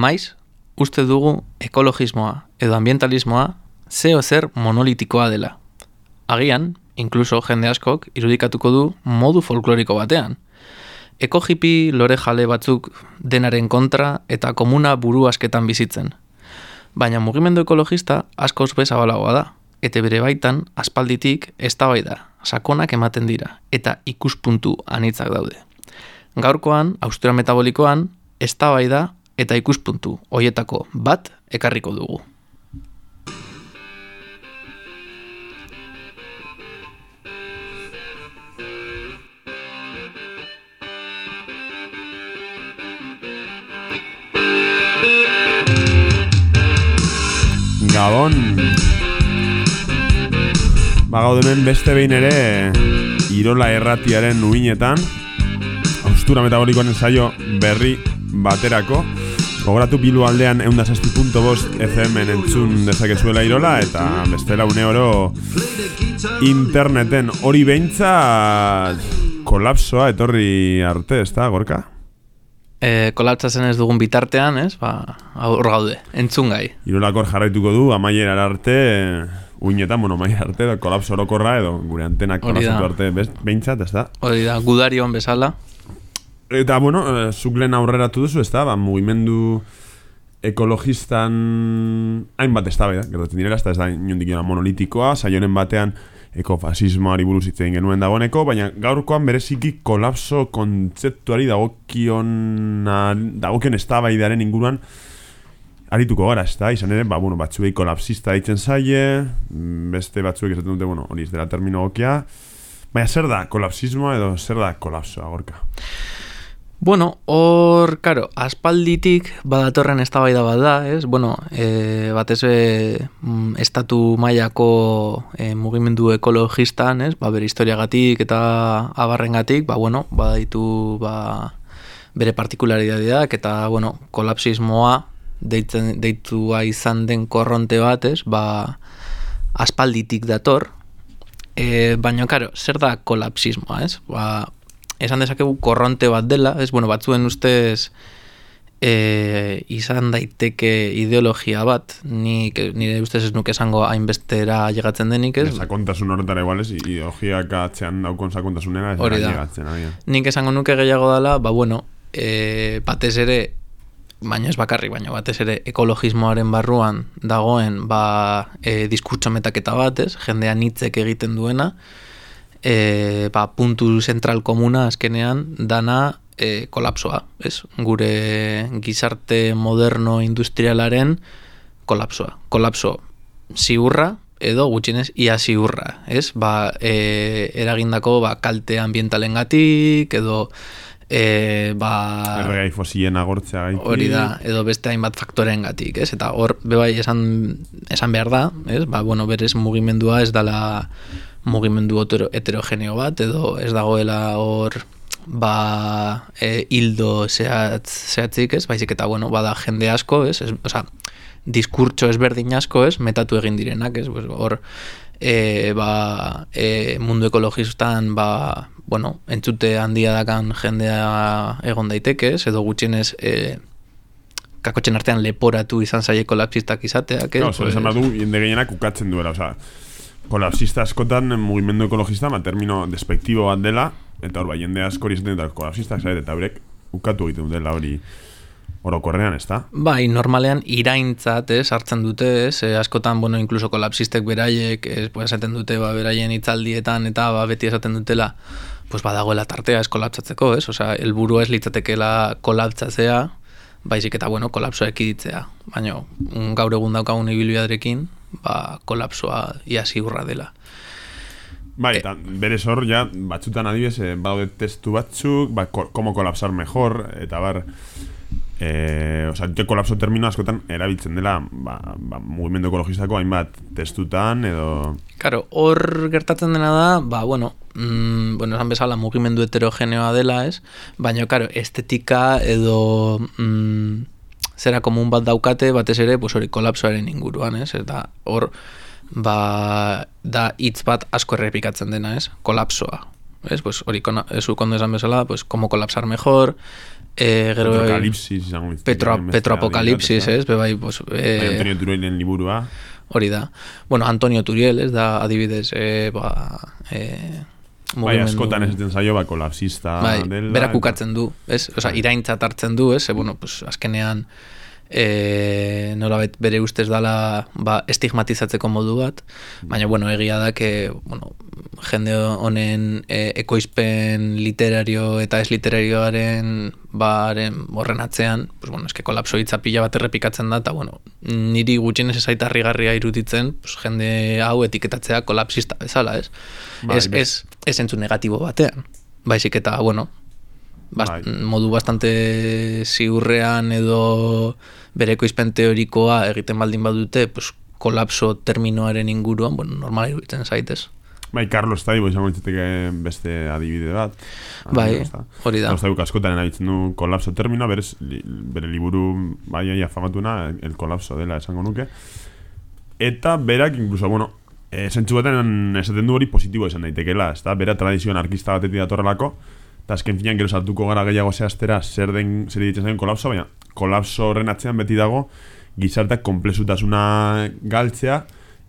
Maiz, uste dugu ekologismoa edo ambientalismoa zeo zer monolitikoa dela. Agian, inkluso jende askok irudikatuko du modu folkloriko batean. Eko jipi lore jale batzuk denaren kontra eta komuna buru asketan bizitzen. Baina mugimendu ekologista asko osbe zabalagoa da, eta bere baitan aspalditik ez da sakonak ematen dira, eta ikuspuntu anitzak daude. Gaurkoan, austura metabolikoan, ez da eta ikuspuntu hoietako bat ekarriko dugu. Gabon. Bagaudemen beste behin ere Irola erratiaren uinetan. Austura metabolikoan ensaio berri baterako Gogoratu bilu aldean eunda FM entzun dezakezuela Irola Eta bestela une oro interneten hori beintza kolapsoa etorri arte, ez da, gorka? e, kolaptzatzen ez dugun bitartean, ez? Ba, hor gaude, entzun gai. Irolakor jarraituko du, amaiera arte, uinetan, bueno, amaiera arte, kolapso orokorra edo, gure antenak kolapsatu arte, behintzat, ez da? Hori da, gudarion bezala. Eta, bueno, e, zuk lehen aurreratu duzu, ez da, ba, mugimendu ekologistan hainbat ez da, gertatzen direla, ez da, inondik monolitikoa, saionen batean, ekofasismoari buruz hitz egin genuen dagoeneko, baina gaurkoan bereziki kolapso kontzeptuari dagokion dagokion eztabaidaren inguruan arituko gara, ez da, izan ere, ba, bueno, batzuei kolapsista ditzen zaie, beste batzuek esaten dute, bueno, hori ez dela termino gokia, baina zer da kolapsismoa edo zer da kolapsoa, gorka? Bueno, hor, karo, aspalditik badatorren eztabaida bat da, ez? Bueno, e, batez mm, estatu mailako e, mugimendu ekologistan, ez? Ba, bere historiagatik eta abarrengatik, ba, bueno, badaitu ba, bere partikularitateak eta, bueno, kolapsismoa deitzen, deitua izan den korronte bat, ez? Ba, aspalditik dator, e, baina, karo, zer da kolapsismoa, ez? Ba, esan dezakegu korronte bat dela, ez bueno, batzuen ustez e, izan daiteke ideologia bat, ni nire ustez ez nuke esango hainbestera llegatzen denik, ez? Sakontasun horretara igual, ez? Ideologiak atzean daukon sakontasunera, ez Hori da. llegatzen, Nik esango nuke gehiago dela, ba bueno, e, batez ere baina ez bakarri, baina batez ere ekologismoaren barruan dagoen ba, e, diskurtso metaketa bat, ez? Jendean hitzek egiten duena, e, ba, puntu zentral komuna azkenean dana e, kolapsoa, ez? Gure gizarte moderno industrialaren kolapsoa. Kolapso ziurra edo gutxinez ia ziurra, ez? Ba, e, eragindako ba, kalte ambientalen gatik, edo e, ba, erregai fosilen agortzea gaitik. Hori da, edo beste hainbat faktoren gatik, ez? Eta hor, bebai esan, esan behar da, ez? Ba, bueno, berez mugimendua ez dala mugimendu heterogeneo bat edo ez dagoela hor ba e, hildo zehatz, zehatzik ez, baizik eta bueno, bada jende asko ez, ez oza, diskurtso ezberdin asko ez, metatu egin direnak ez, hor e, ba, e, mundu ekologistan ba, bueno, entzute handia dakan jendea egon daiteke ez, edo gutxienez e, kakotxen artean leporatu izan zaieko lapsistak izateak ez, no, pues, esan badu, jende gehienak ukatzen duela, oza, kolapsista askotan mugimendu ekologista, ma termino despektibo bat dela, eta hor bai, jende asko hori zaten eta kolapsista, eta horrek ukatu egiten dela hori orokorrean, ez da? Bai, normalean iraintzat, ez, hartzen dute, ez, e, askotan, bueno, inkluso kolapsistek beraiek, ez, pues, esaten dute, ba, beraien itzaldietan, eta, ba, beti esaten dutela, pues, badagoela tartea ez kolapsatzeko, ez, osea, helburua ez litzatekela kolapsatzea, baizik eta, bueno, kolapsoa ekiditzea, baina, gaur egun daukagun ibilbiarekin, ba, kolapsoa ia ziurra dela. Bai, eta e, bere zor, ja, batzutan adibes, eh, baude testu batzuk, ba, ko, como kolapsar mejor, eta bar, eh, oza, sea, kolapso termino askotan erabiltzen dela, ba, ba, mugimendu ekologistako hainbat testutan, edo... Karo, hor gertatzen dena da, ba, bueno, mm, bueno, esan bezala mugimendu heterogeneoa dela, ez? Baina, karo, estetika edo... Mm, zera komun bat daukate, batez ere, pues hori kolapsoaren inguruan, ez? Eta hor, ba, da hitz bat asko errepikatzen dena, ez? Kolapsoa. Ez, pues hori, ez kondo esan bezala, pues, como kolapsar mejor, E, gero, Petrokalipsis izango litzateke, Petro, beste petroapokalipsis, ez? Be bai, pues, e, Antonio Turoilen liburua. hori da. Bueno, Antonio Turiel, ez da, adibidez, e, ba, e, Bai, askotan esaten zaio, ba, kolapsista bai, dela. berak ukatzen du, ez? Osa, iraintzat hartzen du, ez? E, bueno, pues, azkenean, e, nolabait bere ustez dala ba, estigmatizatzeko modu bat, baina, bueno, egia da, que, bueno, jende honen e, ekoizpen literario eta ez literarioaren baren horren atzean, pues, bueno, eske kolapso hitza pila bat errepikatzen da, eta, bueno, niri gutxienez ezaita harrigarria iruditzen, pues, jende hau etiketatzea kolapsista bezala, ez? Bai, ez, ez, ez entzu negatibo batean. Baizik eta, bueno, bast, Bai. modu bastante ziurrean edo bere ekoizpen teorikoa egiten baldin badute, pues, kolapso terminoaren inguruan, bueno, normal iruditzen zaitez. Bai, Carlos Taibo izango litzateke beste adibide bat. Bai, hori da. Carlos askotan erabiltzen du kolapso terminoa, berez, li, bere liburu bai aia famatuna, el kolapso dela esango nuke. Eta berak, incluso, bueno, e, zentzu baten esaten du hori positibo esan daitekeela, ez da? Bera tradizio anarkista batetik datorrelako, eta azken finean gero sartuko gara gehiago zehaztera zer den, zer ditzen zain kolapso, baina kolapso horren atzean beti dago gizarteak komplexutasuna galtzea,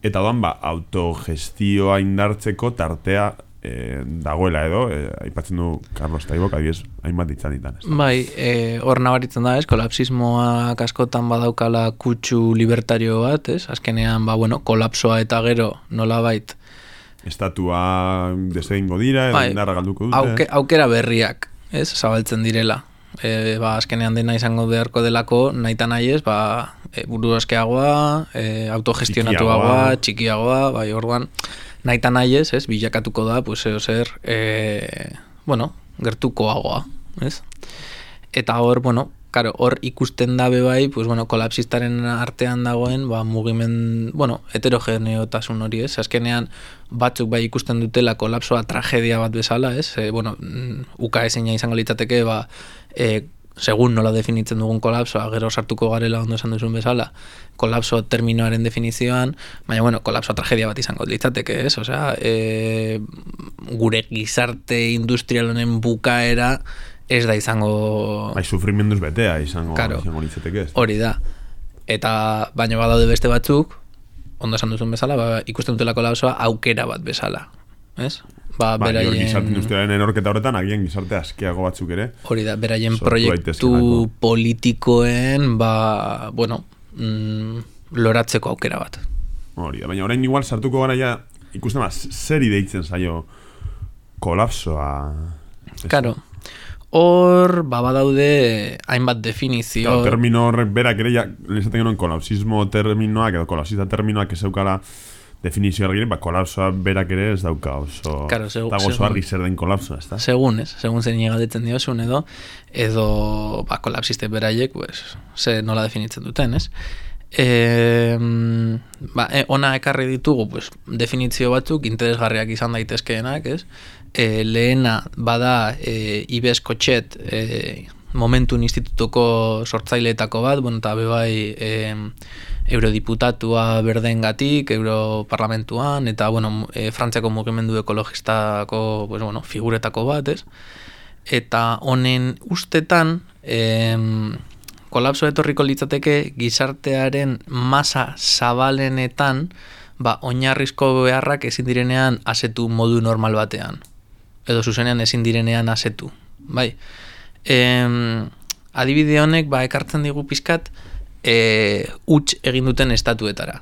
eta doan ba, autogestioa indartzeko tartea e, dagoela edo, e, aipatzen du Carlos Taibok, adibidez, hainbat ditzan ditan. Ez? Bai, e, hor nabaritzen da, ez, kolapsismoak askotan badaukala kutsu libertario bat, ez, azkenean, ba, bueno, kolapsoa eta gero nolabait Estatua desegingo dira, Bai, indarra galduko dute. auke, aukera berriak, ez, zabaltzen direla. E, ba, azkenean dena izango beharko delako, nahi eta nahi ez, ba, e, buru askeagoa, e, autogestionatuagoa, Txikiagoa. bai, orduan, nahi eta nahi ez, ez, bilakatuko da, pues, eo zer, e, bueno, gertukoagoa, ez? Eta hor, bueno, Karo, hor ikusten dabe bai, pues, bueno, kolapsistaren artean dagoen, ba, mugimen, bueno, heterogeneotasun hori, ez? Azkenean, batzuk bai ikusten dutela kolapsoa tragedia bat bezala, ez? E, bueno, mm, uka ezina izango litzateke, ba, e, segun nola definitzen dugun kolapsoa, gero sartuko garela ondo esan duzun bezala, kolapso terminoaren definizioan, baina, bueno, kolapso tragedia bat izango litzateke, ez? Osea, e, gure gizarte industrial honen bukaera, ez da izango Bai, sufrimenduz betea izango, Karo. izango litzateke. ez? hori da. Eta baina badaude beste batzuk, ondo esan duzun bezala, ba, ikusten dutela kolapsoa aukera bat bezala. Ez? Ba, hor beraien... gizarte industrialen erorketa horretan, agian gizarte askeago batzuk ere. Hori da, beraien proiektu politikoen, ba, bueno, mm, loratzeko aukera bat. Hori da, baina orain igual sartuko gara ja, ikusten ba, zer deitzen zaio kolapsoa. Karo, hor, ba, badaude hainbat definizio. Claro, termino horrek berak ere ja, lehen esaten genuen kolapsismo terminoak edo kolapsista terminoak ez eukala definizio argire, ba, kolapsoa berak ere ez dauka oso... Claro, segu- eta oso argi zer den kolapsoa, ez da? Segun, ez? Segun zein galdetzen diozun edo, edo, ba, kolapsiste beraiek, pues, ze nola definitzen duten, ez? E, ba, e, ona ekarri ditugu, pues, definizio batzuk interesgarriak izan daitezkeenak, ez? E, lehena, bada, e, Ibes Kotxet, e, momentun institutuko sortzaileetako bat, bueno, eta bebai, e, eurodiputatua berdengatik, europarlamentuan, eta, bueno, e, Frantziako mugimendu ekologistako, pues, bueno, figuretako bat, ez? Eta honen ustetan, em, kolapso etorriko litzateke gizartearen masa zabalenetan, ba, oinarrizko beharrak ezin direnean asetu modu normal batean. Edo zuzenean ezin direnean asetu. Bai. Em, adibide honek, ba, ekartzen digu pizkat, e, huts egin duten estatuetara.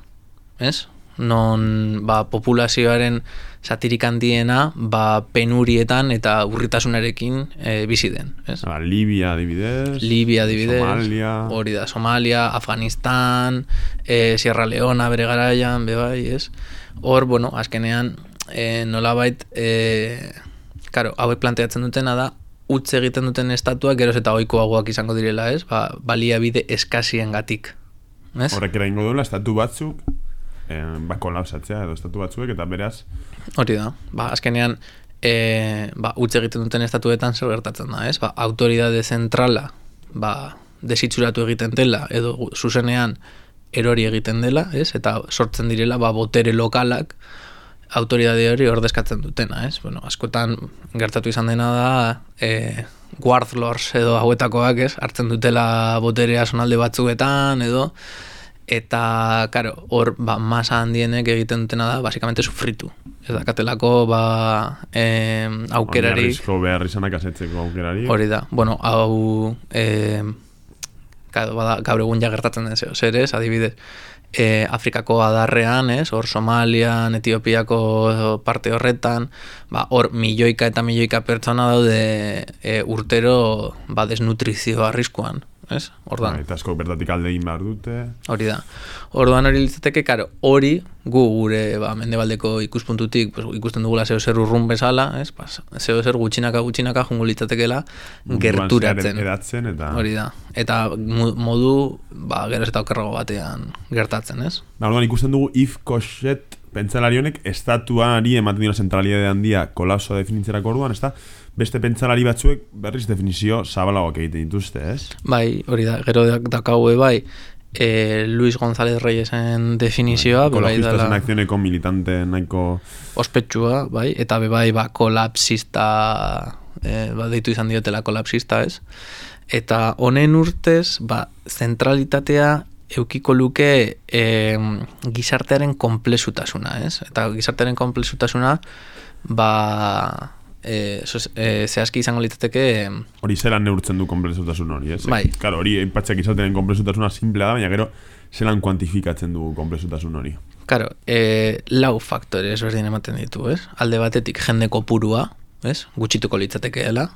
Ez? Non, ba, populazioaren satirik handiena, ba, penurietan eta urritasunarekin e, bizi den. Ez? Ba, Libia adibidez. Libia adibidez, Somalia. hori da, Somalia, Afganistan, e, Sierra Leona bere garaian, be bai, ez? Hor, bueno, azkenean, e, nolabait, e, karo, hauek planteatzen dutena da, utz egiten duten estatuak geroz eta ohikoagoak izango direla, ez? Ba, baliabide eskasien gatik. Ez? Horrek eraingo duela, estatu batzuk, eh, ba, kolapsatzea edo estatu batzuek, eta beraz, Hori da, ba, azkenean, e, ba, utz egiten duten estatuetan zer gertatzen da, ez? Ba, autoridade zentrala, ba, desitzuratu egiten dela, edo zuzenean erori egiten dela, ez? Eta sortzen direla, ba, botere lokalak, autoridade hori ordezkatzen dutena, ez? Bueno, askotan gertatu izan dena da e, guardlors edo hauetakoak, ez? Hartzen dutela boterea sonalde batzuetan edo eta, karo, hor, ba, masa handienek egiten dutena da, basikamente sufritu. Ez da, katelako, ba, e, aukerari... Oinarrizko behar izanak asetzeko aukerari. Hori da, bueno, hau... E, Kado, bada, gaur egun ja gertatzen den zeo, zer ez, adibidez, e, Afrikako adarrean, ez, hor Somalian, Etiopiako parte horretan, ba, hor milioika eta milioika pertsona daude e, urtero ba, desnutrizio arriskuan, ez? Ordan. Eta asko bertatik alde egin behar dute. Hori da. Orduan hori litzateke, karo, hori gu gure ba, mendebaldeko ikuspuntutik pues, ikusten dugula zeo zer urrun bezala, ez? Pas, zeo zer gutxinaka gutxinaka jungo litzatekela gerturatzen. Edatzen eta... Hori da. Eta modu, ba, gero eta okerrago batean gertatzen, ez? Ba, orduan ikusten dugu if koset pentsalari honek estatuari ematen dira zentralidade handia kolapso definitzerako orduan, ez da? Beste pentsalari batzuek berriz definizio zabalagoak egiten dituzte, ez? Bai, hori da, gero dakaue bai, e, Luis González Reyesen definizioa, bai, bai dela... akzioneko militante nahiko... Ospetsua, bai, eta be bai, ba, kolapsista, e, ba, deitu izan diotela kolapsista, ez? Eta honen urtez, ba, zentralitatea eukiko luke e, gizartearen komplexutasuna, ez? Eta gizartearen komplexutasuna, ba, e, e, zehazki izango litzateke hori zelan neurtzen du komplexutasun hori, ez? Bai. Claro, hori einpatxak izaten komplexutasuna simplea da, baina gero zelan kuantifikatzen du komplexutasun hori. Claro, e, lau faktore ezberdin ematen ditu, ez? Alde batetik jende kopurua, ez? Gutxituko litzatekeela.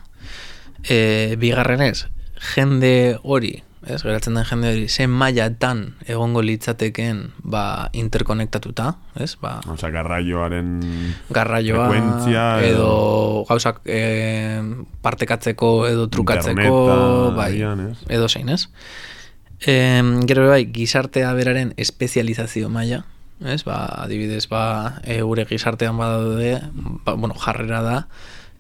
E, bigarren ez, jende hori ez, geratzen den jende hori, zen mailatan egongo litzateken ba, interkonektatuta, ez, ba... Osa, garraioaren... Garraioa, edo, edo gauzak e, partekatzeko edo trukatzeko, bai, edo zein, ez? E, gero bai, gizartea beraren espezializazio maila, ez, ba, adibidez, ba, e, gure gizartean badaude, ba, bueno, jarrera da,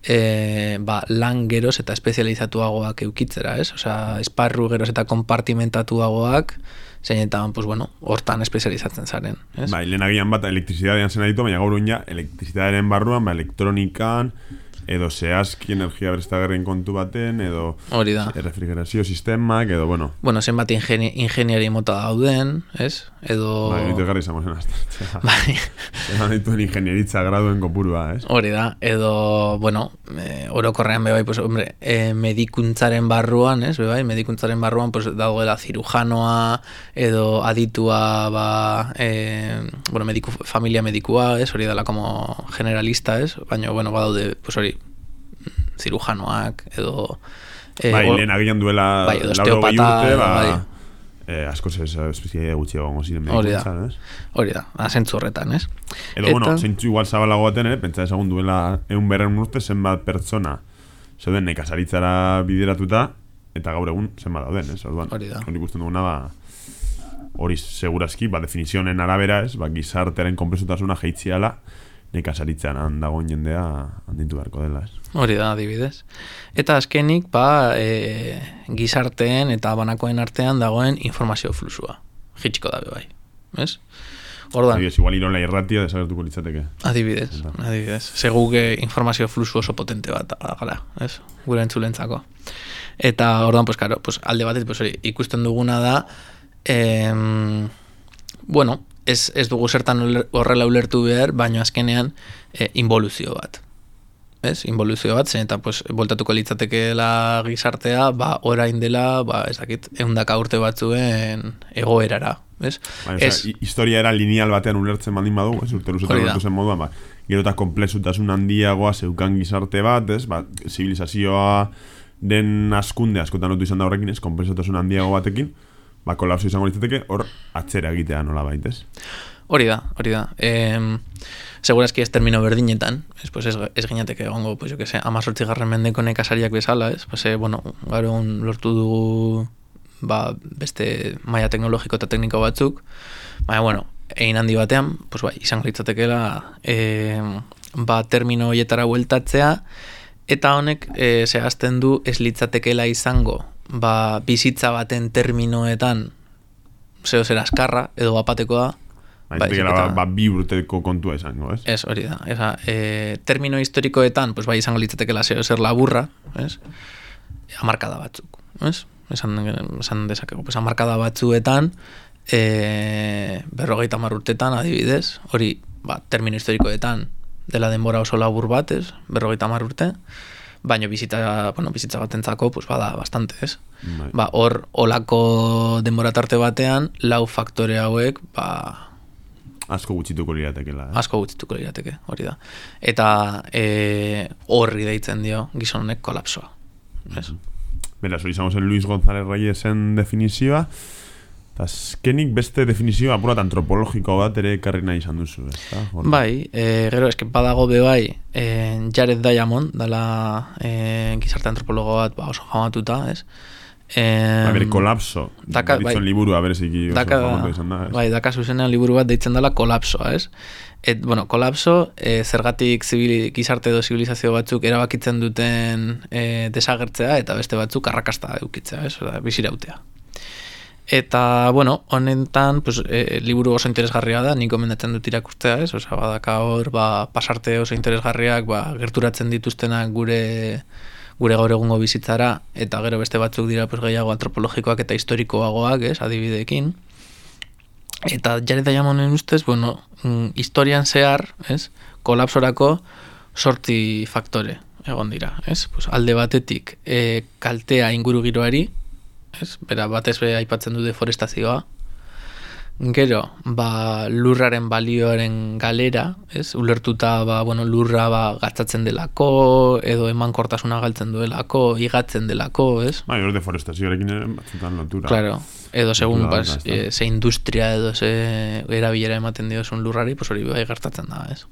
e, ba, lan geroz eta espezializatuagoak eukitzera, ez? Osea, esparru geroz eta kompartimentatuagoak, zeinetan, pues bueno, hortan espezializatzen zaren, ez? Bai, lehenagian bat elektrizidadean zen aditu, baina gaur ja, elektrizitadearen barruan, ba, elektronikan, edo zehazki energia berestagarren kontu baten, edo Hori da. refrigerazio sistemak, edo, bueno. Bueno, zenbat ingeni ingeniari mota dauden, ez? Edo... Bai, nitu egarri izango zen hasta. Bai. Eman dituen ingenieritza graduen kopurua, ez? Hori da, edo, bueno, e, orokorrean bebai, pues, hombre, e, medikuntzaren barruan, ez? Bebai, medikuntzaren barruan, pues, dagoela zirujanoa, edo aditua, ba, e, bueno, mediku, familia medikua, ez? Hori dela como generalista, ez? Baina, bueno, badaude, pues, hori, zirujanoak edo eh, bai, lehen agian duela bai, lauro bai urte ba, bai. eh, asko ze espezie gutxi egon ziren hori da, hori da, asentzu horretan, ez? Edo, Eta, bueno, zentzu igual zabalago baten, eh? pentsa esagun duela egun berren urte zenbat pertsona zeuden nekazaritzara bideratuta eta gaur egun zenbat dauden, ez? Orduan, hori da. Hori ikusten duguna, ba, hori segurazki, ba, definizionen arabera, ez? Ba, gizartearen kompresutasuna jeitziala, nekazaritzan handagoen jendea handintu beharko dela, ez? Hori da, adibidez. Eta azkenik, ba, e, gizarteen eta banakoen artean dagoen informazio flusua. Jitxiko dabe bai, ez? Ordan. Adibidez, igual irola irratia desagertuko litzateke. Adibidez, adibidez. Seguke informazio flusu oso potente bat, gara, ez? Gure entzulentzako. Eta, ordan, pues, karo, pues, alde batet, pues, ikusten duguna da, em, bueno, ez, ez dugu zertan horrela ulertu behar, baino azkenean e, involuzio bat. Ez, involuzio bat, zen eta pues, voltatuko litzatekeela gizartea, ba, orain dela, ba, ez dakit, eundaka urte batzuen egoerara. Ez? Ba, ez, historia era lineal batean ulertzen baldin badu, ez, urte luzetan ulertu zen moduan, ba, gero eta komplexutasun handiagoa zeukan gizarte bat, ez, ba, zibilizazioa den askunde askotan otu izan da horrekin, ez, komplexutasun handiago batekin, ba, kolapso izango litzateke, hor atzera egitea nola baitez. Hori da, hori da. E, Segurazki ez termino berdinetan, ez, pues ez, ez gineateke egongo, pues, jo que se, amazortzi garren mendeko nekasariak bezala, ez, pues, eh, bueno, garo lortu dugu ba, beste maia teknologiko eta tekniko batzuk, baina, bueno, egin handi batean, pues, bai, izango litzatekela, e, ba, termino hoietara hueltatzea, eta honek e, zehazten du ez litzatekela izango ba, bizitza baten terminoetan zeo zer askarra edo apatekoa Baizik ba, eta- ba, bi urteko kontua izango, ez? Ez, hori da. Eza, e, termino historikoetan, pues, bai izango litzatekela zer, zer laburra, ez? Amarkada batzuk, ez? Esan, esan dezakegu, pues, amarkada batzuetan, e, berrogeita hamar urtetan, adibidez, hori, ba, termino historikoetan, dela denbora oso labur bat, ez? Berrogeita hamar urte, baino bizita, bueno, bizitza batentzako, pues, bada, bastante, ez? Bai. Ba, hor, olako denbora tarte batean, lau faktore hauek, ba, Asko gutxituko liratekela. Eh? asko gutxituko lirateke, hori da. Eta e, horri deitzen dio gizon honek kolapsoa. Ez? Beraz, hori izango zen Luis González Reyesen definizioa, eta azkenik beste definizio apurat antropologiko bat ere ekarri nahi izan duzu, ez da? Hor- Bai, e, gero eske badago be bai, e, Jared Diamond, dela e, gizarte antropologo bat ba, oso famatuta, ez? E, Ba, bere kolapso. daka- bai. liburua bereziki oso daka, izan da, ez? bai, daka zuzenean liburu bat deitzen dela kolapsoa, ez? Et, bueno, kolapso, e, zergatik zibili, gizarte edo zibilizazio batzuk erabakitzen duten e, desagertzea eta beste batzuk arrakasta eukitzea, ez? Bizirautea. Eta, bueno, honetan, pues, e, liburu oso interesgarria da, nik gomendatzen dut irakurtzea, ez? Osa, badaka hor, ba, pasarte oso interesgarriak, ba, gerturatzen dituztenak gure gure gaur egungo bizitzara, eta gero beste batzuk dira pues, gehiago antropologikoak eta historikoagoak, ez, adibideekin. Eta Jared Diamonden ustez, bueno, mm, historian zehar, ez, kolapsorako sorti faktore egon dira, ez? Pues alde batetik e, kaltea inguru giroari, ez? Bera, batez be aipatzen du deforestazioa. Gero, ba, lurraren balioaren galera, ez? Ulertuta, ba, bueno, lurra ba, gatzatzen delako, edo emankortasuna galtzen duelako, igatzen delako, ez? Bai, hor deforestazioarekin ere batzutan lotura. Claro, edo segun ezta? e, ze industria edo ze erabilera ematen diozun lurrari, pues hori bai gertatzen da, ez?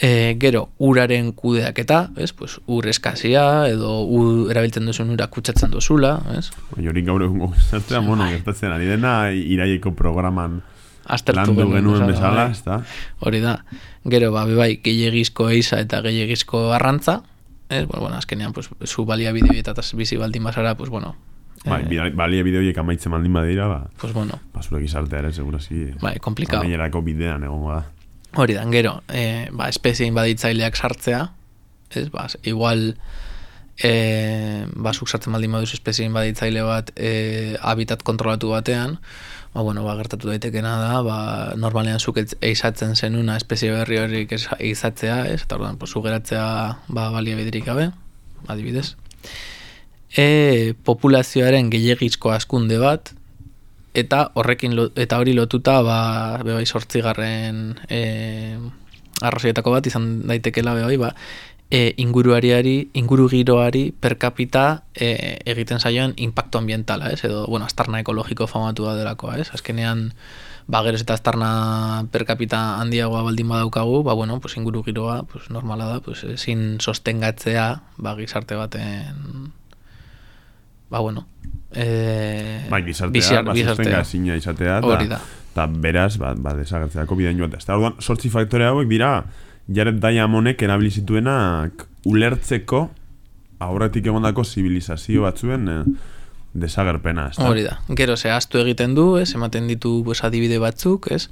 E, gero, uraren kudeaketa, ez? Pues, ur eskazia, edo ur erabiltzen duzun ura kutsatzen duzula, ez? Bai, hori gaur egungo gizartea, bueno, gertatzen ari dena, iraieko programan Aztertu landu genuen bezala, bai. ez da? Hori da. Gero, ba, bai, gehiagizko eiza eta gehiagizko arrantza, ez? Bueno, bueno, azkenean, pues, zu baliabide bietataz bizi baldin bazara, pues, bueno, Bai, eh, balia bide horiek amaitzen baldin badira, ba, pues, bueno, ba zure gizartea ere, segurazki, bai, komplikado. amainerako bidean egongo da. Hori da, gero, e, ba, espezien baditzaileak sartzea, ez, ba, igual, e, ba, zuk sartzen baldin baduz espezien baditzaile bat e, habitat kontrolatu batean, ba, bueno, ba, gertatu daitekena da, ba, normalean zuk eizatzen zenuna espezie berri horrik ez- eizatzea, ez, eta orduan, pues, geratzea, ba, baliabiderik gabe, adibidez. E, populazioaren gehiagizko askunde bat, eta horrekin eta hori lotuta ba bebai 8garren eh arrazoietako bat izan daitekela bebai ba e, inguruariari inguru giroari per capita e, egiten zaioan impacto ambientala, ez? Edo bueno, astarna ekologiko famatua delakoa, ez? Azkenean ba geroz eta astarna per capita handiagoa baldin badaukagu, ba bueno, pues inguru giroa pues normala da, pues ezin sostengatzea ba gizarte baten ba bueno, eh Bai, gizartea, bizar- ba, izatea, Hori da. eta beraz, ba, ba desagertzeako bidean joatea. Eta orduan, sortzi faktore hauek dira, Jared Diamonek erabili zituenak ulertzeko aurretik egondako zibilizazio batzuen eh, desagerpena, ez Hori da. Gero zehaztu egiten du, ez, ematen ditu pues, adibide batzuk, ez?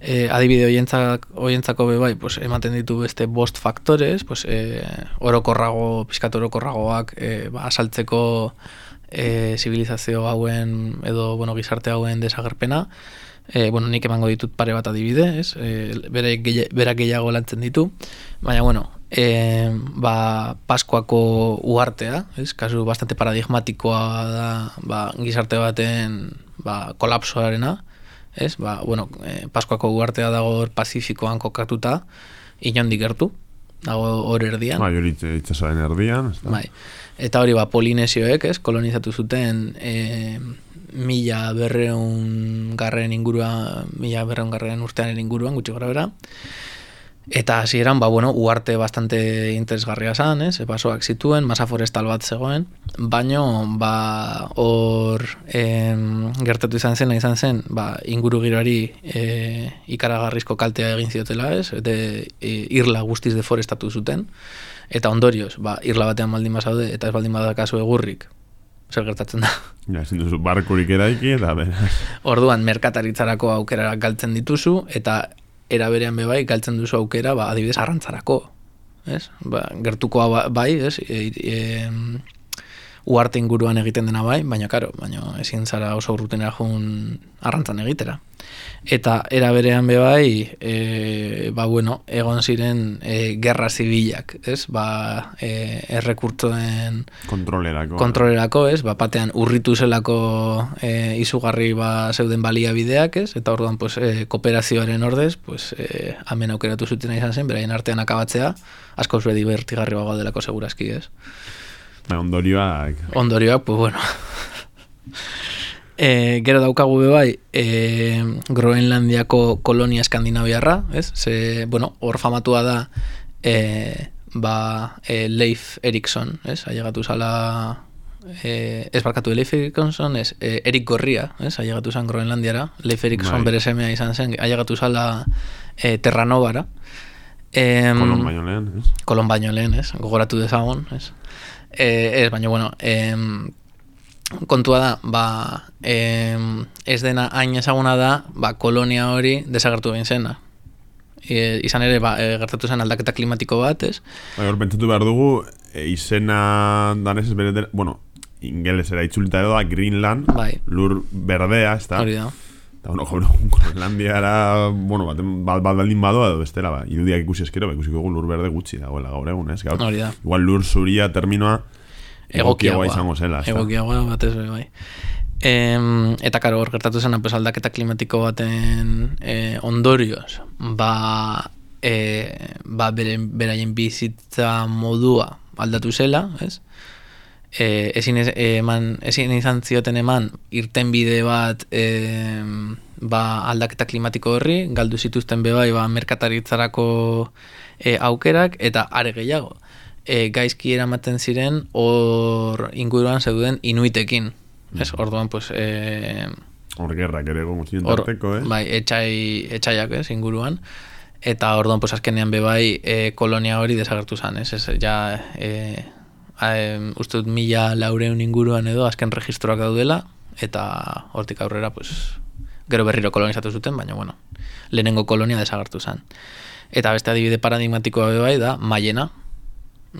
E, adibide hoientzak, hoientzako be bai, pues, ematen ditu beste bost faktores, pues, e, orokorrago, pizkat orokorragoak e, ba, asaltzeko e, zibilizazio hauen edo bueno, gizarte hauen desagerpena. E, bueno, nik emango ditut pare bat adibide, ez? E, bere, gehi, berak gehiago lantzen ditu. Baina, bueno, e, ba, Paskoako uartea, ez? Kasu bastante paradigmatikoa da ba, gizarte baten ba, kolapsoarena, ez? Ba, bueno, e, Paskoako uartea dago Pazifikoan kokatuta, inondik gertu, dago hor erdian. Bai, hori itsasoaren erdian? Bai. Eta hori ba, polinesioek, ez, kolonizatu zuten e, mila berreun garren ingurua, mila berreun garren urtean inguruan, gutxi gara bera. Eta hasieran ba, bueno, uarte bastante interesgarria zan, ez, basoak zituen, masa forestal bat zegoen, baino, ba, hor em, gertatu izan zen, izan zen, ba, inguru giroari e, ikaragarrizko kaltea egin ziotela, ez, de, e, irla guztiz deforestatu zuten, eta ondorioz, ba, irla batean baldin bazaude, eta ez baldin badakazu egurrik, zer gertatzen da. Ja, ezin duzu barkurik eraiki, eta beraz. Orduan, merkataritzarako aukera galtzen dituzu, eta era berean bebai galtzen duzu aukera, ba, adibidez, arrantzarako. Ez? Ba, gertukoa ba- bai, ez? E, e, uarte inguruan egiten dena bai, baina karo, baina ezin zara oso urrutenera jun arrantzan egitera. Eta era berean be bai, e, ba bueno, egon ziren e, gerra zibilak, ez? Ba, e, errekurtzoen Kontrolerako. kontrolerako, ez? Ba, batean urritu zelako e, izugarri ba, zeuden baliabideak, ez? Eta orduan, pues, e, kooperazioaren ordez, pues, e, hemen aukeratu zuten izan zen, beraien artean akabatzea, asko zure divertigarri bago delako segurazki, ez? Ba, ondorioak. Ondorioak, pues, bueno. E, gero daukagu be bai, e, Groenlandiako kolonia eskandinaviarra, ez? Ze, bueno, hor famatua da e, ba, e, Leif Erikson, ez? Ailegatu zala e, ez barkatu Leif Erikson, ez? E, Erik Gorria, ez? Ailegatu zan Groenlandiara. Leif Erikson Bai. bere semea izan zen, ailegatu zala e, Terranovara. Em, Kolon baino lehen, ez? kolon baino lehen, ez? Gogoratu dezagon, ez? E, ez, baina, bueno, em, kontua da, ba, em, ez dena hain ezaguna da, ba, kolonia hori desagertu egin zena. E, izan ere, ba, e, gertatu zen aldaketa klimatiko bat, ez? Bai, hor pentsatu behar dugu, e, izena danez ez bere, bueno, ingelesera itzulita edo da Greenland, Bai. lur berdea, ez da? Hori da. Eta, bueno, gaur egun Groenlandiara, bueno, bat, bat, bat baldin badoa edo bestela, ba, irudiak ikusi eskero, ba, ikusiko dugu lur berde gutxi dagoela gaur egun, ez? Gaur, Hori da. igual lur zuria terminoa egokiagoa izango zela? Egokiagoa batez be, bai. Em, eta karo, hor gertatu zen pues, aldaketa klimatiko baten e, ondorioz, ba, e, ba bere, beraien bizitza modua aldatu zela, ez? E, ezin, ez, eman, ezin izan zioten eman irten bide bat e, ba, aldaketa klimatiko horri, galdu zituzten bebai ba, merkataritzarako e, aukerak, eta are gehiago. E, gaizki eramaten ziren hor inguruan zeuden inuitekin. Ez, orduan, pues, e, Hor gerrak ere egon guztien tarteko, ez? bai, etxai, etxaiak, ez, inguruan. Eta orduan, pues, azkenean bebai e, kolonia hori desagertu zen, ez, ez, ja, e, e, uste dut mila laureun inguruan edo azken registroak daudela, eta hortik aurrera, pues, gero berriro kolonizatu zuten, baina, bueno, lehenengo kolonia desagertu zen. Eta beste adibide paradigmatikoa bai da, Maiena,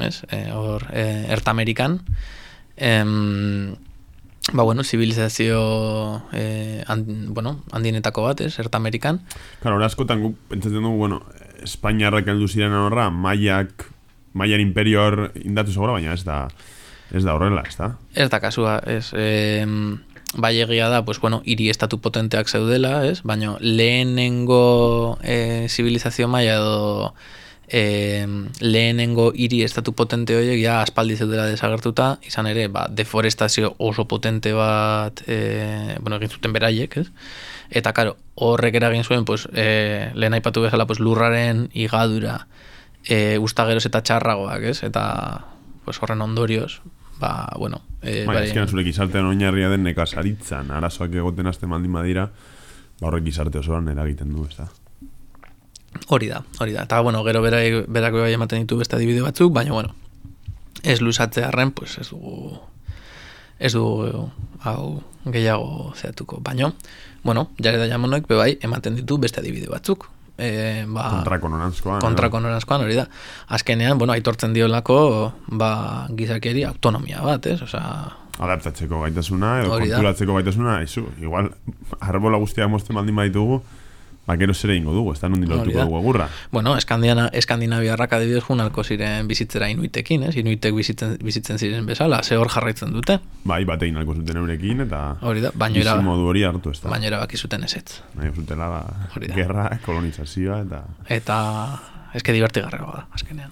ez, e, hor, e, Ertamerikan, em, ba, bueno, zibilizazio eh, and, bueno, handinetako bat, ez, Ertamerikan. Claro, hori askotan pentsatzen dugu, bueno, Espainiarrak heldu ziren horra, maiak, maian imperio hor indatu zegora, baina ez da, ez da horrela, ez da? Ez da kasua, ez, eh, bai egia da, pues, bueno, hiri estatu potenteak zeudela, ez, baina lehenengo eh, zibilizazio maila edo eh, lehenengo hiri estatu potente horiek ja aspaldi zeudela desagertuta, izan ere, ba, deforestazio oso potente bat, eh, bueno, egin zuten beraiek, ez? Eta, karo, horrek eragin zuen, pues, eh, lehen aipatu bezala, pues, lurraren igadura, eh, ustageroz eta txarragoak, ez? Eta, pues, horren ondorioz, ba, bueno, eh, Bai, bai- ezkenan zure gizartean oinarria den nekazaritzan, arazoak egoten azte maldin badira, ba horrek gizarte osoan eragiten du, ez da? Hori da, hori da. Eta, bueno, gero berak, berak bai ematen ditu beste adibide batzuk, baina, bueno, ez luzatzearren, pues ez dugu, ez dugu, hau, gehiago zehatuko. Baina, bueno, jare da jamonoik, bebai, ematen ditu beste adibide batzuk. E, ba, Kontrako norantzkoan. kontrako norazkoan, hori da. Azkenean, bueno, aitortzen diolako, ba, gizakieri autonomia bat, ez? Osea, Adaptatzeko gaitasuna, edo konturatzeko gaitasuna, izu, igual, arbola guztiak mozten baldin baditugu, ba, gero zere ingo dugu, ez da lotuko da. dugu egurra. Bueno, eskandina, eskandinaviarrak adibidez junalko ziren bizitzera inuitekin, ez? Inuitek bizitzen, bizitzen ziren bezala, ze hor jarraitzen dute. Bai, batein alko zuten eurekin, eta Hori da, baino era- modu hori hartu ez da. Baina erabaki zuten ezetz. Nahi zutela, ba, Hori da. gerra, kolonizazioa, eta... Eta eske divertigarregoa da, azkenean.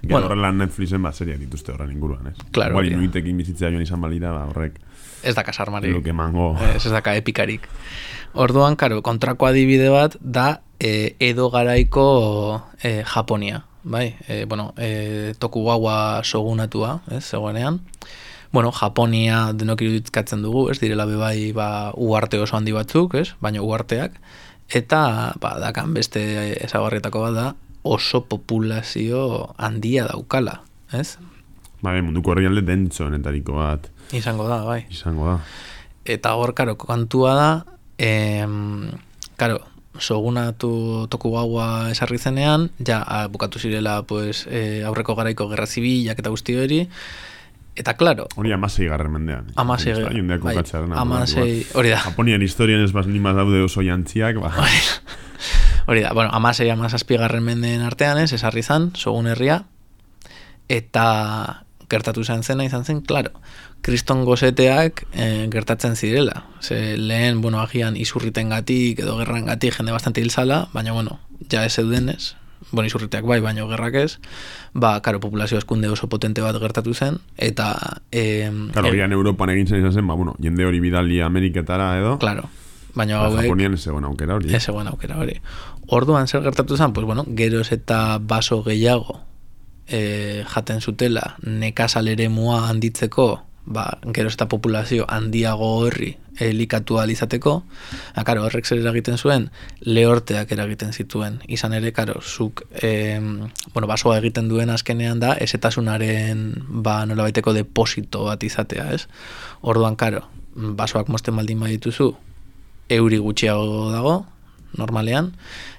Gero Bueno. horrela Netflixen bat seriak dituzte horren inguruan, ez? Claro, da. inuitekin bizitzea joan izan balira, ba, horrek Ez da kasarmarik. luke mango. Ez ez daka epikarik. Orduan, karo, kontrako adibide bat da e, edo garaiko e, Japonia. Bai, e, bueno, e, Tokugawa sogunatua, ez, zegoenean. Bueno, Japonia denok iruditkatzen dugu, ez direla bebai ba, uarte oso handi batzuk, ez, baina uarteak. Eta, ba, dakan beste ezagarrietako bat da, oso populazio handia daukala, ez? Ba, bai, munduko herrialde dentsoenetariko bat Izango da, bai. izango da. Eta hor, karo, kantua da, em, karo, sogunatu toku gaua esarri zenean, ja, a, bukatu zirela, pues, e, aurreko garaiko gerra zibilak eta guzti hori, eta, klaro, Hori amasei garren mendean. Amasei- jendeak bai, amasei- hori da. Japonian historian ez baslima daude oso jantziak, ba. hori da, bueno, amasei amazazpigarren mendeen artean ez, esarri zan, sogun herria, eta gertatu zen zena izan zen, klaro, kriston gozeteak eh, gertatzen zirela. Ze lehen, bueno, agian izurriten gatik edo gerran gatik jende bastante hilzala, baina, bueno, ja ez zeudenez, bueno, izurriteak bai, baina gerrak ez, ba, karo, populazio eskunde oso potente bat gertatu zen, eta... Eh, Claro, gian Europan egin zen zen, ba, bueno, jende hori bidali Ameriketara edo, Claro, baina ba, hauek... Japonian ez zegoen aukera hori. Ez egon aukera hori. Orduan zer gertatu zen, pues bueno, geroz eta baso gehiago e, jaten zutela nekasalere mua handitzeko, ba, geroz eta populazio handiago horri elikatu izateko, ha, karo, horrek zer eragiten zuen, lehorteak eragiten zituen. Izan ere, karo, zuk, e, bueno, basoa egiten duen azkenean da, esetasunaren, ba, nola baiteko deposito bat izatea, ez? Orduan, karo, basoak mosten baldin badituzu, euri gutxiago dago, normalean,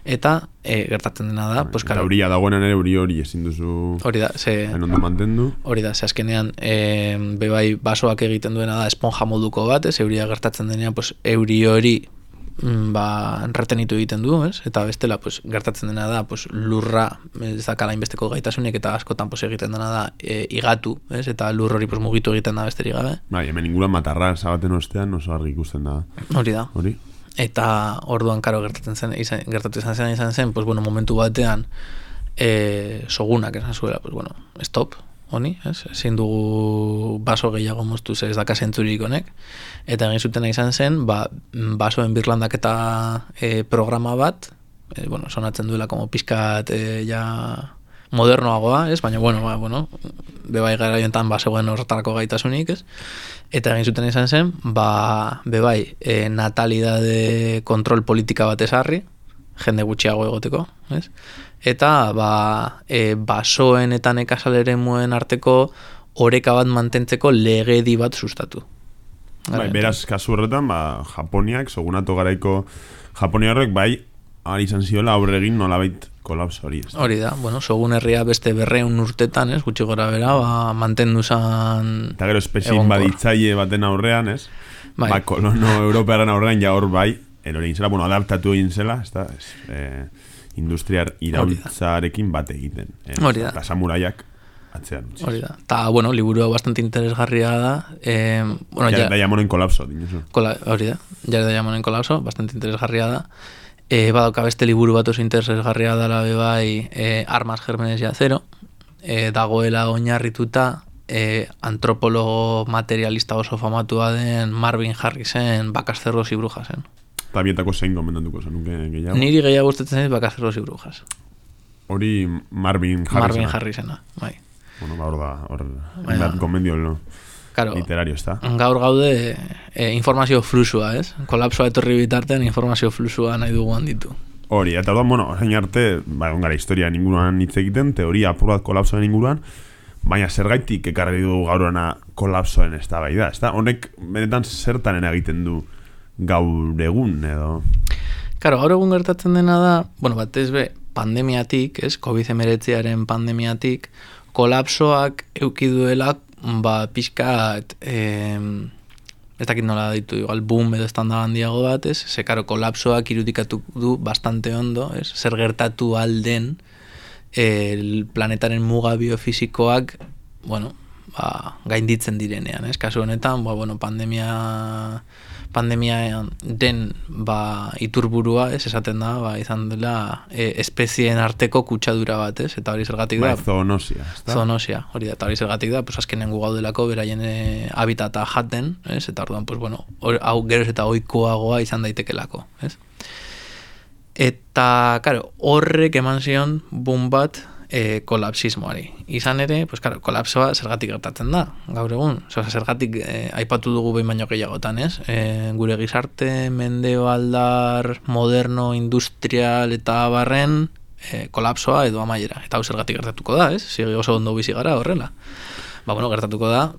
eta e, gertatzen dena da, pues, karo, euria dagoenan ere euri hori ezin duzu hori da, ze, ondo mantendu. hori da, ze azkenean, e, bebai basoak egiten duena da esponja moduko bat, ez, euria gertatzen denean, pues, euri hori mm, ba, retenitu egiten du, ez? Eta bestela, pues, gertatzen dena da, pues, lurra, ez dakala inbesteko gaitasunik, eta askotan pues, egiten dena da, e, igatu, ez? Eta lur hori pues, mugitu egiten da besterik gabe. Bai, hemen inguruan matarra zabaten ostean oso argi ikusten da. Hori da. Hori? Eta orduan karo gertatzen zen, izan, gertatu izan zen, izan zen, pues bueno, momentu batean e, sogunak esan zuela, pues bueno, stop, honi, ez? Ezin dugu baso gehiago moztu ez daka zentzurik honek. Eta egin zutena izan zen, ba, basoen birlandaketa e, programa bat, e, bueno, sonatzen duela como pizkat e, ja modernoagoa, ez? Baina, bueno, ba, bueno, bebai gara jontan ba, zegoen horretarako gaitasunik, ez? Eta egin zuten izan zen, ba, bebai, e, natalidade kontrol politika bat esarri, jende gutxiago egoteko, ez? Eta, ba, e, basoen eta nekasalere muen arteko oreka bat mantentzeko legedi bat sustatu. Bai, beraz, kasu horretan, ba, Japoniak, sogunato garaiko Japonia horrek, bai, ari izan ziola aurre egin nolabait kolapso hori. Ez. Hori da, bueno, sogun herria beste berreun urtetan, ez, gutxi gora bera, ba, mantendu zan... Eta gero espezin baditzaile baten aurrean, ez? Bai. Ba, kolono europearen aurrean ja hor bai, erori egin zela, bueno, adaptatu egin zela, ez da, ez, eh, industriar iraultzarekin bat egiten. Eh, Hori da. Eta samuraiak atzean utzi. Hori da. Ta, bueno, liburu bastante interesgarria da. Eh, bueno, Ja, ja, da jamonen kolapso, dinuzu. kola, hori da. Jare da jamonen kolapso, bastante interesgarria da. E, badauka beste liburu bat oso interesgarria dela bebai e, Armas Germenes ya Zero. E, dagoela oinarrituta e, antropologo materialista oso famatua den Marvin Harrisen Bakazerros y Brujasen. Eta bietako zein gomendatuko zenuke gehiago. Niri gehiago gustatzen zait Bakazerros y Brujas. Hori Marvin Harrison. Marvin Harrisena, bai. Bueno, ba, hor da, hor, hainbat gomendio no, Claro, literario, da. gaur gaude e, informazio flusua, ez? Kolapsoa etorri bitartean informazio flusua nahi dugu handitu. Hori, eta orduan, bueno, orain arte, ba, gara historia inguruan hitz egiten, teoria apur bat kolapsoen inguruan, baina zergaitik ekarri du gaurona kolapsoen ez da bai da, ez da? Honek benetan zertan egiten du gaur egun, edo... Karo, gaur egun gertatzen dena da, bueno, batez be, pandemiatik, ez, COVID-19aren pandemiatik, kolapsoak euki duela, ba, pixkat, em, ez dakit nola ditu, igual boom edo estanda handiago bat, ez, ze, karo, kolapsoak irudikatu du bastante ondo, ez, zer gertatu alden, el planetaren muga biofisikoak, bueno, ba, gainditzen direnean, ez? Kasu honetan, ba, bueno, pandemia pandemia den ba, iturburua, ez esaten da, ba, izan dela e, espezieen arteko kutsadura bat, ez? Eta hori zergatik da, zoonosia, ez da? zoonosia, hori da, eta hori zergatik da, pues azkenen gaudelako beraien e, habitata jaten, ez? Eta orduan, pues bueno, hor, hau geroz eta oikoagoa izan daitekelako, ez? Eta, karo, horrek eman zion boom bat e, kolapsismoari. Izan ere, pues, karo, kolapsoa zergatik gertatzen da, gaur egun. Osa, zergatik e, aipatu dugu behin baino gehiagotan, ez? E, gure gizarte, mendebaldar, moderno, industrial eta barren e, kolapsoa edo amaiera. Eta hau zergatik gertatuko da, ez? Sigi oso ondo bizi gara horrela. ba, bueno, gertatuko da,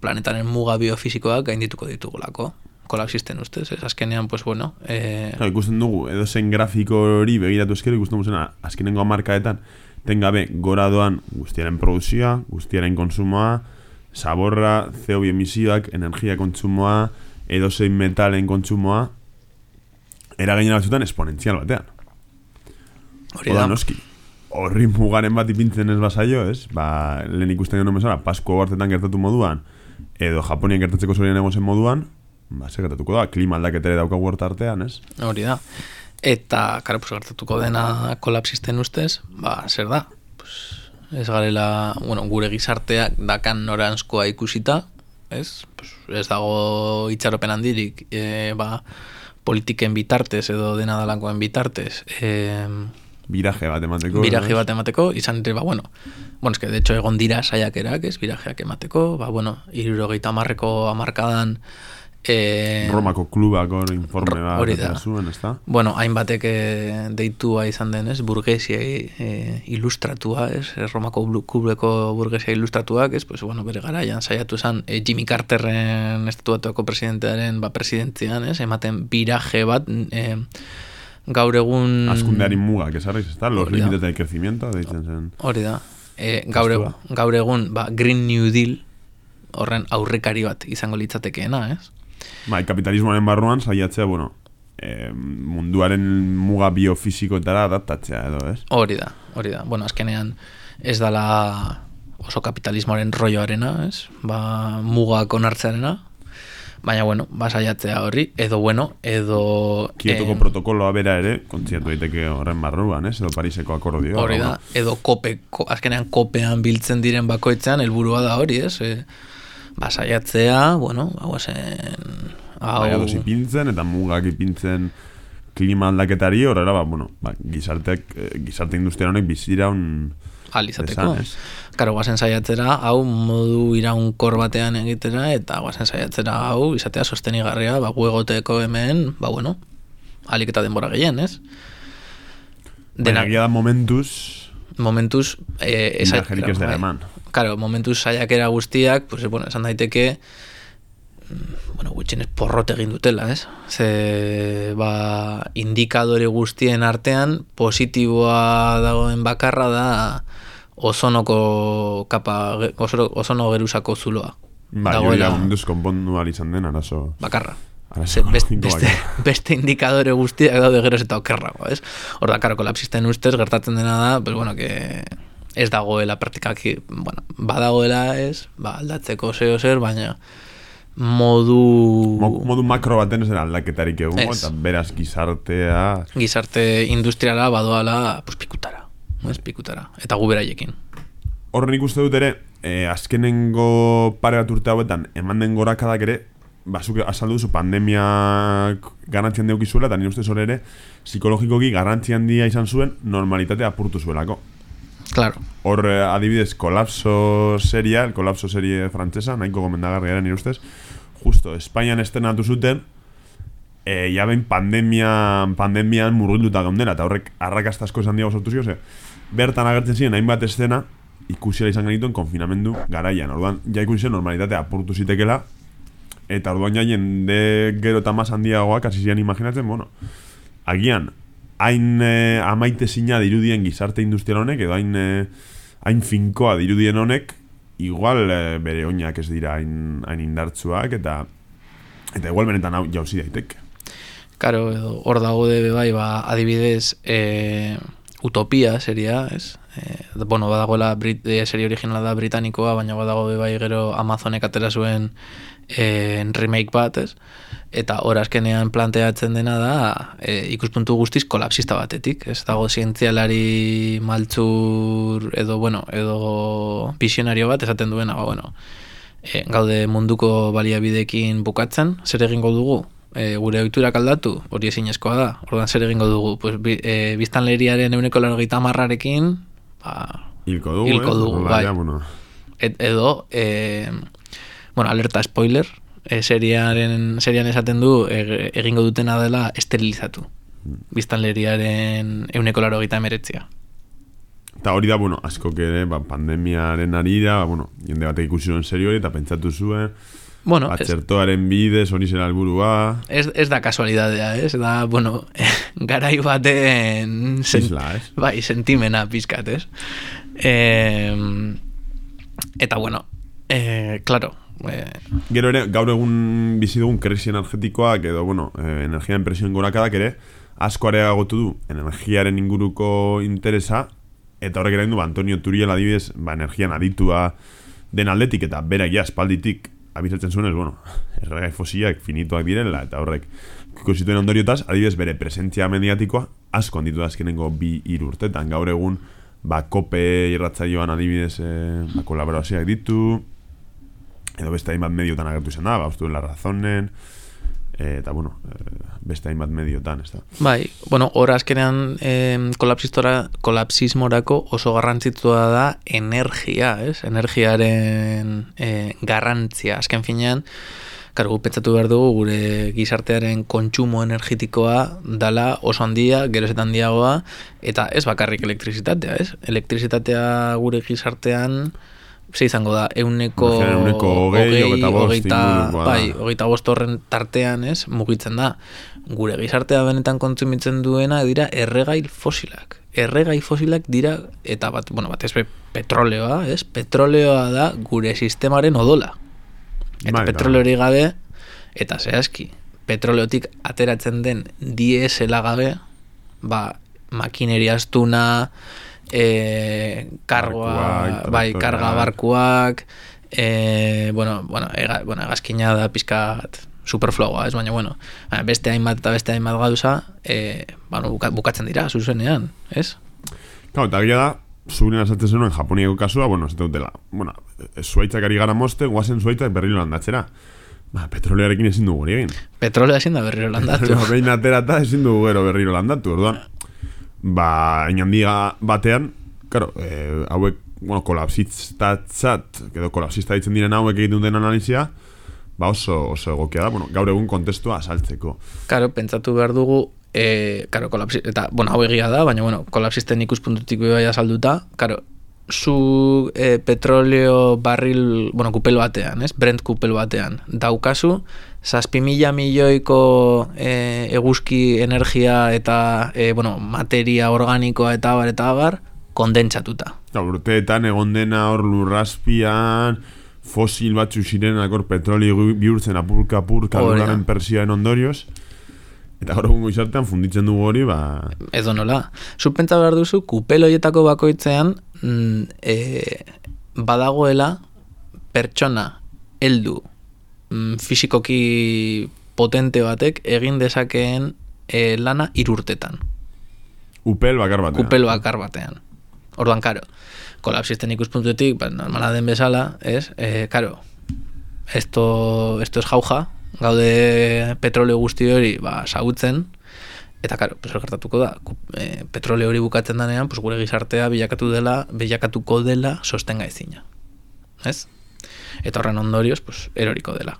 planetaren muga biofisikoak gaindituko ditugulako kolapsisten ustez, ez azkenean, pues bueno... Eh... No, ikusten dugu, edo zen grafiko hori begiratu eskero, ikusten dugu zena, azkenengo amarkaetan, tengabe gora doan guztiaren produzioa, guztiaren konsumoa, saborra, CO2 emisioak, energia kontsumoa, edo zein metalen kontsumoa, eragin batzutan esponentzial batean. Hori da. noski. Horri mugaren bat ipintzen ez basaio, ez? Ba, lehen ikusten gano mesara, Pasko hartetan gertatu moduan, edo Japonian gertatzeko zorien egon moduan, ba, ze gertatuko da, klima aldaketere daukagu artean, ez? Hori da. Eta, karo, pues, gertatuko dena kolapsisten ustez, ba, zer da? Pues, ez garela, bueno, gure gizarteak dakan noranzkoa ikusita, ez? Pues, ez dago itxaropen handirik, e, ba, politiken bitartez edo dena dalankoen bitartez, e, Viraje bat emateko. Viraje bat emateko, izan ere, ba, bueno, bueno, es que de hecho egon dira saiakerak, ez, virajeak emateko, ba, bueno, irurogeita amarreko amarkadan, E, Romako klubak hori informe bat hori da. Zuen, ez Bueno, hainbatek e, deitua izan denez, burgesia e, ilustratua, ez? Romako klubeko burgesia ilustratuak, ez? Pues, bueno, bere garaian saiatu esan e, Jimmy Carterren estatuatuako presidentearen ba, presidentzian, ez? Ematen biraje bat e, gaur egun... Askundeari mugak, ez arraiz, ez da? Los límites de crecimiento, deitzen zen. Hori da. E, gaur, egun, gaur egun, ba, Green New Deal, horren aurrekari bat izango litzatekeena, ez? Bai, kapitalismoaren barruan saiatzea, bueno, eh, munduaren muga biofisikoetara adaptatzea edo, ez? Hori da, hori da. Bueno, azkenean ez dala oso kapitalismoaren rolloarena, ez? Ba, mugak onartzearena, baina, bueno, ba, saiatzea horri, edo, bueno, edo... Kietoko eh, protokoloa bera ere, kontziatu daiteke horren barruan, ez? Edo Pariseko akordio. Hori da, edo kope, ko, azkenean kopean biltzen diren bakoitzean, helburua da hori, ez? E, basaiatzea, bueno, hau zen... Hau... ipintzen, eta mugak ipintzen klima aldaketari, horrela, ba, bueno, ba, gizarteak, eh, gizarte industria honek bizira un... Alizateko. Karo, guazen saiatzera, hau modu iraun kor batean egitera, eta guazen saiatzera, hau, izatea sostenigarria, ba, guegoteko hemen, ba, bueno, alik eta denbora gehien, ez? Dena, Baina, da momentuz... Momentuz... Eh, esa, ez dara eman claro, momentu saiakera guztiak, pues, bueno, esan daiteke, mm, bueno, gutxinez porrote egin dutela, ez? Ze, ba, indikadore guztien artean, positiboa dagoen bakarra da ozonoko kapa, ozono geruzako zuloa. Ba, ya munduz konpondu izan den, arazo. Bakarra. Ze, best, beste, beste indikadore guztiak daude geroz eta okerrago, ez? Hor da, karo, kolapsisten ustez, gertatzen dena da, pues bueno, que ez dagoela praktikaki, bueno, badagoela ez, ba, aldatzeko zeo zer, baina modu... modu makro baten ez aldaketarik egun, eta beraz gizartea... Gizarte industriala badoala, pues, pikutara, ez, pikutara, eta guberaiekin. Horren ikuste dut ere, eh, azkenengo pare bat urte hauetan, eman den gorakadak ere, basuk azaldu duzu pandemiak garantzian deukizuela, eta nire ustez hori ere, psikologikoki garantzian dia izan zuen normalitatea apurtu zuelako. Claro. Hor, eh, adibidez, kolapso seria, el kolapso serie frantzesa, nahiko gomendagarria eren ustez, justo, Espainian estenatu zuten, e, ya ben pandemia, pandemian murgilduta gaundela, eta horrek arrakastasko esan diago sortu zio, bertan agertzen ziren, hainbat estena, ikusiela izan genituen konfinamendu garaian. Orduan, ja ikusi normalitatea apurtu zitekela, eta orduan ja jende gero eta mas handiagoak, hasi zian imaginatzen, bueno, agian, hain eh, amaite zina dirudien gizarte industrial honek, edo hain, eh, hain finkoa dirudien honek, igual eh, bere oinak ez dira hain, hain indartzuak, eta eta igual benetan hau jauzi daitek. Karo, hor dago de bai, ba, adibidez, eh, utopia seria, ez? Eh, bueno, badagoela Brit, eh, serie originala da britanikoa, baina badago bai gero Amazonek atera zuen eh, remake bat, ez? Eta hor azkenean planteatzen dena da e, ikuspuntu guztiz kolapsista batetik, ez dago zientzialari maltzur edo, bueno, edo visionario bat esaten duena, ba, bueno, e, gaude munduko baliabidekin bukatzen, zer egingo dugu? E, gure oiturak aldatu, hori ezinezkoa da, ordan zer egingo dugu? Pues, bi, e, biztan leheriaren euneko laro marrarekin, ba, hilko dugu, hilko dugu bai. bueno. edo, e, bueno, alerta spoiler, e, seriaren, serian esaten du e, egingo dutena dela esterilizatu. Mm. Biztanleriaren euneko laro gita emeretzia. Eta hori da, bueno, asko ere, ba, pandemiaren arira, ba, bueno, jende batek ikusi zuen serio hori, eta pentsatu zuen, Bueno, ez, txertoaren bidez, hori zera helburua, ez, ez da kasualidadea, ez? Da, bueno, garai baten... sen- Isla, ez? Bai, sentimena pizkat, ez? Eh, eta, bueno, eh, claro, eh, Gero ere, gaur egun bizi dugun krisi energetikoak edo, bueno, eh, energia enpresioen gorakadak ere, asko areagotu du energiaren inguruko interesa, eta horrek erain du, ba, Antonio Turiel adibidez, ba, energian aditua den aldetik, eta berak ja, espalditik abizatzen zuen, ez, bueno, erregai fosilak finituak direla, eta horrek ikusituen ondoriotaz, adibidez, bere presentzia mediatikoa asko handitu da azkenengo bi hiru urtetan, gaur egun, ba, kope irratzaioan adibidez, eh, ba, kolaborazioak ditu, edo beste hainbat mediotan agertu izan da, ba, uste du la razonen, eh, eta, bueno, eh, beste hainbat mediotan, ez da. Bai, bueno, hor azkenean kolapsistora, kolapsismorako oso garrantzitua da energia, ez? Energiaren eh, garrantzia. Azken finean, karo, guk pentsatu behar dugu gure gizartearen kontsumo energetikoa dala oso handia, geroz eta handiagoa, eta ez bakarrik elektrizitatea, ez? Elektrizitatea gure gizartean, ze izango da, euneko, Imagina, ehuneko hogei, hogeita bost hogeita, bai, hogeita bost horren tartean, ez, mugitzen da. Gure gizartea benetan kontsumitzen duena dira erregai fosilak. Erregai fosilak dira, eta bat, bueno, bat ez be, petroleoa, ez? Petroleoa da gure sistemaren odola. Eta Bai, da. petroleo hori gabe, eta zehazki, petroleotik ateratzen den diesela gabe, ba, makineria astuna, e, kargoa, Barkuak, bai, karga barkuak, e, bueno, bueno, ega, bueno, egazkina da pizkat superfloa, ez baina, bueno, beste hainbat eta beste hainbat gauza, e, bueno, buka- bukatzen dira, zuzenean, ez? Claro, eta da, zuren asatzen zenuen Japoniako kasua, bueno, ez dutela, bueno, zuaitzak ari gara moste, guazen zuaitzak berriro landatzera. Ba, petrolearekin ezin dugu hori egin. Petroleo ezin da berriro landatu. Behin aterata ezin dugu gero berriro landatu, orduan. Ba, inandiga batean, claro, eh, hauek, bueno, kolapsistatzat, edo kolapsista ditzen diren hauek egiten den analizia, ba oso, oso egokia da, bueno, gaur egun kontestua asaltzeko. Karo, pentsatu behar dugu, e, karo, kolapsi, eta, bueno, hau egia da, baina, bueno, kolapsisten ikuspuntutik bai azalduta, karo, zu e, petroleo barril, bueno, kupel batean, ez? Brent kupel batean, daukazu, zazpi mila milioiko e, eguzki energia eta, e, bueno, materia organikoa eta bar, eta bar, kondentsatuta. Eta urteetan egon dena hor lurraspian, fosil batzu ziren akor petroli gu- bihurtzen apurka apurka lurraren persioen ondorioz. Eta gaur egun izartean funditzen dugu hori, ba... edo nola. Zu pentsa behar duzu, kupel horietako bakoitzean mm, e, badagoela pertsona heldu mm, fisikoki potente batek egin dezakeen e, lana irurtetan. Upel bakar batean. Kupel bakar batean. Orduan, karo, kolapsisten ikuspuntutik, ba, normala den bezala, ez? E, karo, esto, esto es jauja, gaude petroleo guzti hori, ba, sautzen, eta karo, pues, gertatuko da, e, petroleo hori bukatzen danean, pues, gure gizartea bilakatu dela, bilakatuko dela sostenga ezina. Ez? Eta horren ondorioz, pues, eroriko dela.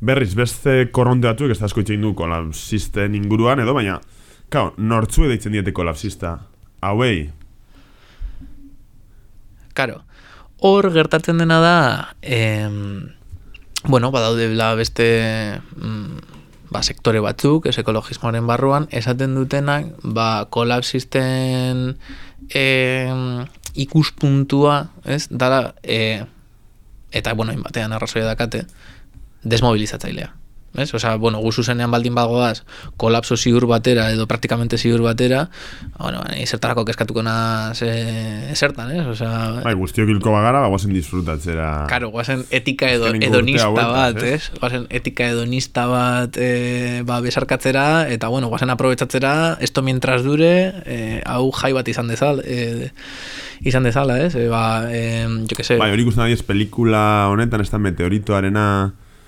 Berriz, beste korronte batzuk, ez da asko itxein du kolapsisten inguruan, edo baina, kao, nortzue deitzen diete kolapsista. Hauei, Karo, hor gertatzen dena da, em, bueno, badaudela beste mm, ba, sektore batzuk, ez ekologismoaren barruan, esaten dutenak, ba, kolapsisten em, ikuspuntua, ez, dala, e, eta, bueno, inbatean arrazoia dakate, desmobilizatzailea. Ez? Osea, bueno, gu zuzenean baldin bagoaz kolapso ziur batera edo praktikamente ziur batera, bueno, ni zertarako keskatuko naz e, zertan, ez? Osea, bai, guztiok hilko bagara, ba, guazen disfrutatzera. Karo, guazen etika edo, bueltaz, bat, ez? Guazen etika hedonista bat e, ba, besarkatzera, eta bueno, guazen aprobetsatzera, esto mientras dure, e, hau jai bat izan dezal, e, izan dezala, ez? E, ba, e, jo que sé, Bai, hori ikusten adiez pelikula honetan, ez da meteoritoarena,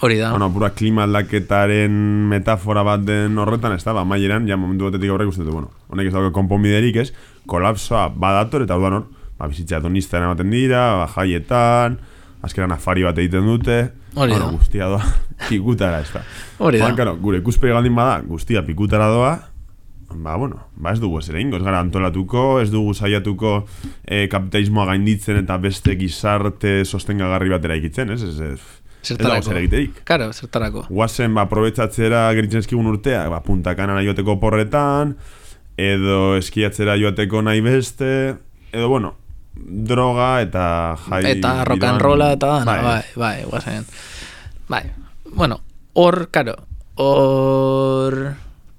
hori da. bueno, pura klima aldaketaren metafora bat den horretan, ez da, ba, maieran, ja momentu batetik aurrek uste dut, bueno, honek ez dauke konponbiderik, ez, kolapsoa badator, eta orduan hor, ba, bizitza hedonista ematen dira, ba, jaietan, azkeran afari bat egiten dute, Hori bueno, guztia doa, pikutara, ez da. Hori da. Orduan, claro, gure ikuspegi galdin bada, guztia pikutara doa, ba, bueno, ba ez dugu ez ere ingo, ez gara antolatuko, ez dugu saiatuko e, kapitalismoa gainditzen eta beste gizarte sostengagarri batera ikitzen, ez? Ez, ez, ez dago zer egiterik. Karo, zertarako. Guazen, ba, aprobetsatzera geritzen eskigun urtea, ba, puntakanara joateko porretan, edo eskiatzera joateko nahi beste, edo, bueno, droga eta jai... Eta rock and rolla eta dana, bai, bai, bai, guazen. Bai, bueno, hor, karo, hor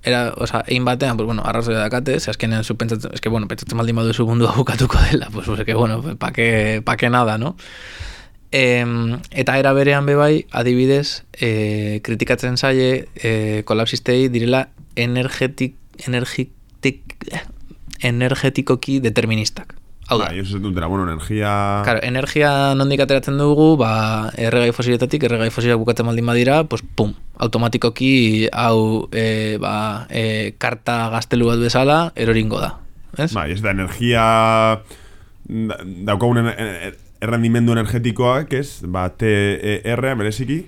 era, o sea, egin batean, pues bueno, arrazoia dakate, ze azkenean zu pentsatzen, es que bueno, pentsatzen maldin badu zu mundu bukatuko dela, pues, pues que bueno, pa que, pa que nada, no? E, eta era berean bebai, adibidez, e, kritikatzen zaie e, kolapsistei direla energetik, energetik, energetikoki deterministak. Hau da. Ba, ez dut dira, bueno, energia... Claro, energia nondik ateratzen dugu, ba, erregai fosiletatik, erregai fosilak bukatzen maldin badira, pues, pum, automatikoki hau e, ba, e, karta gaztelu bat bezala eroringo da. Ez? Ba, ez da energia daukagun errendimendu energetikoak, ez, ba, TER, bereziki,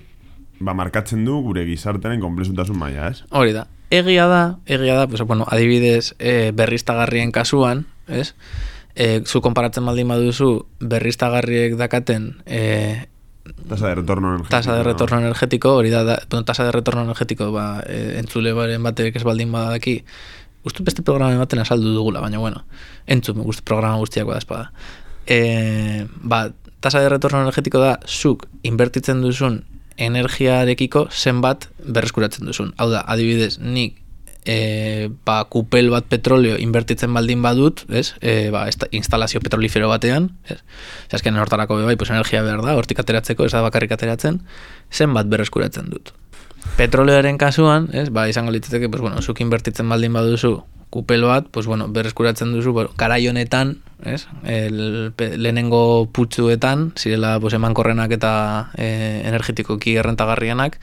ba, markatzen du gure gizartenen komplezutasun maila, ez? Hori da. Egia da, egia da, pues, bueno, adibidez e, berriztagarrien kasuan, ez? e, zu konparatzen baldin baduzu berriztagarriek dakaten e, tasa de retorno energetiko tasa de retorno energetiko hori da, da bueno, tasa de retorno energetiko ba, e, entzule baren batek ez baldin badaki Uste beste programa baten asaldu dugula, baina bueno, entzun, guzti programa guztiak bada espada. E, ba, tasa de retorno energetiko da, zuk invertitzen duzun energiarekiko zenbat berreskuratzen duzun. Hau da, adibidez, nik e, ba, kupel bat petroleo invertitzen baldin badut, ez? E, ba, instalazio petrolifero batean, ez? Zasken hortarako bai, pues energia behar da, hortik ateratzeko, ez da bakarrik ateratzen, zenbat berreskuratzen dut. Petroleoaren kasuan, ez? Ba, izango litzateke, pues, bueno, zuk invertitzen baldin baduzu kupel bat, pues, bueno, berreskuratzen duzu, bueno, garai honetan, ez? El, lehenengo putzuetan, zirela pues, emankorrenak eta e, energetikoki errentagarrianak,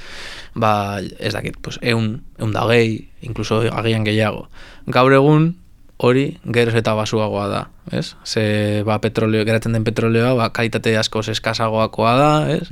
ba, ez dakit, pues, eun, eun da gehi, inkluso agian gehiago. Gaur egun, hori geroz eta basuagoa da, ez? Ze, ba, petroleo, geratzen den petroleoa, ba, kalitate askoz eskazagoakoa da, ez?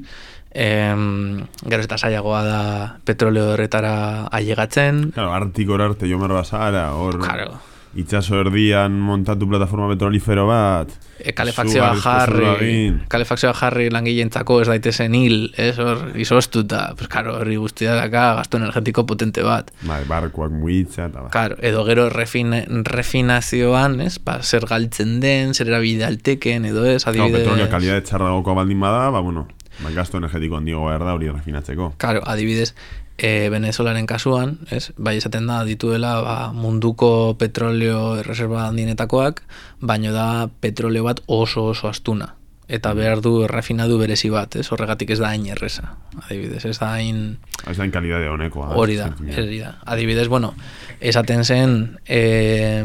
Em, gero eta zailagoa da petroleo horretara ailegatzen. Claro, artikor arte jo basara, hor... Claro. Itxaso erdian montatu plataforma petrolifero bat. E, Kalefakzioa jarri Kalefakzioa jarri langileentzako ez daitezen hil Ez? Hor izostuta Pues karo, herri guztia daka gasto energetiko potente bat. Bai, barkoak muitza Karo, edo gero refine, refinazioan ez, ba, Zer galtzen den, zer erabide alteken Edo ez, adibidez. no, Petrolia kalidade txarra goko baldin bada Ba, bueno, ba, gasto energetiko handiago behar da hori refinatzeko Karo, adibidez e, Venezuelaren kasuan, ez? bai esaten da dituela ba, munduko petroleo erreserba handinetakoak, baino da petroleo bat oso oso astuna eta behar du refinadu berezi bat, ez? Horregatik ez da hain erresa. Adibidez, ez da hain Ez da hain kalidade honekoa. Hori da, hori da. Adibidez, bueno, esaten zen eh,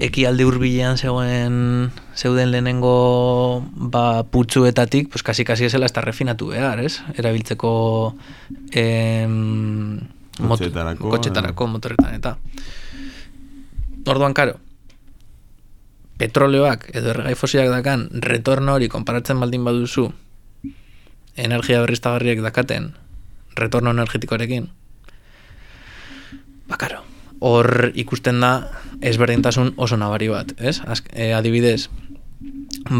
ekialde hurbilean zegoen zeuden lehenengo ba, putzuetatik, pues kasi kasi esela esta refinatu behar, ez? Erabiltzeko em, kotxetarako, kotxetarako motorretan eta orduan karo petroleoak edo erregai fosilak dakan retorno hori konparatzen baldin baduzu energia berriztagarriak dakaten retorno energetikoarekin ba karo hor ikusten da ezberdintasun oso nabari bat, ez? e, adibidez,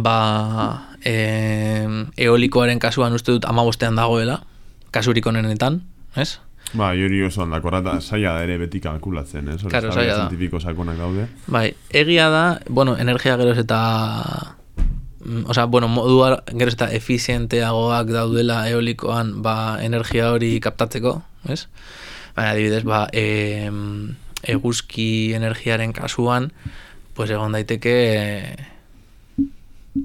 ba, e, eolikoaren kasuan uste dut amabostean dagoela, kasurik onenetan, ez? Ba, jori oso handakorra da, saia da ere beti kalkulatzen, ez? Claro, saia da. Zientifiko sakonak daude. Bai, egia da, bueno, energia geroz eta... Mm, Osa, bueno, modua geroz eta efizienteagoak daudela eolikoan ba, energia hori kaptatzeko, ez? Baina, adibidez, ba, e, eguzki energiaren kasuan, pues egon daiteke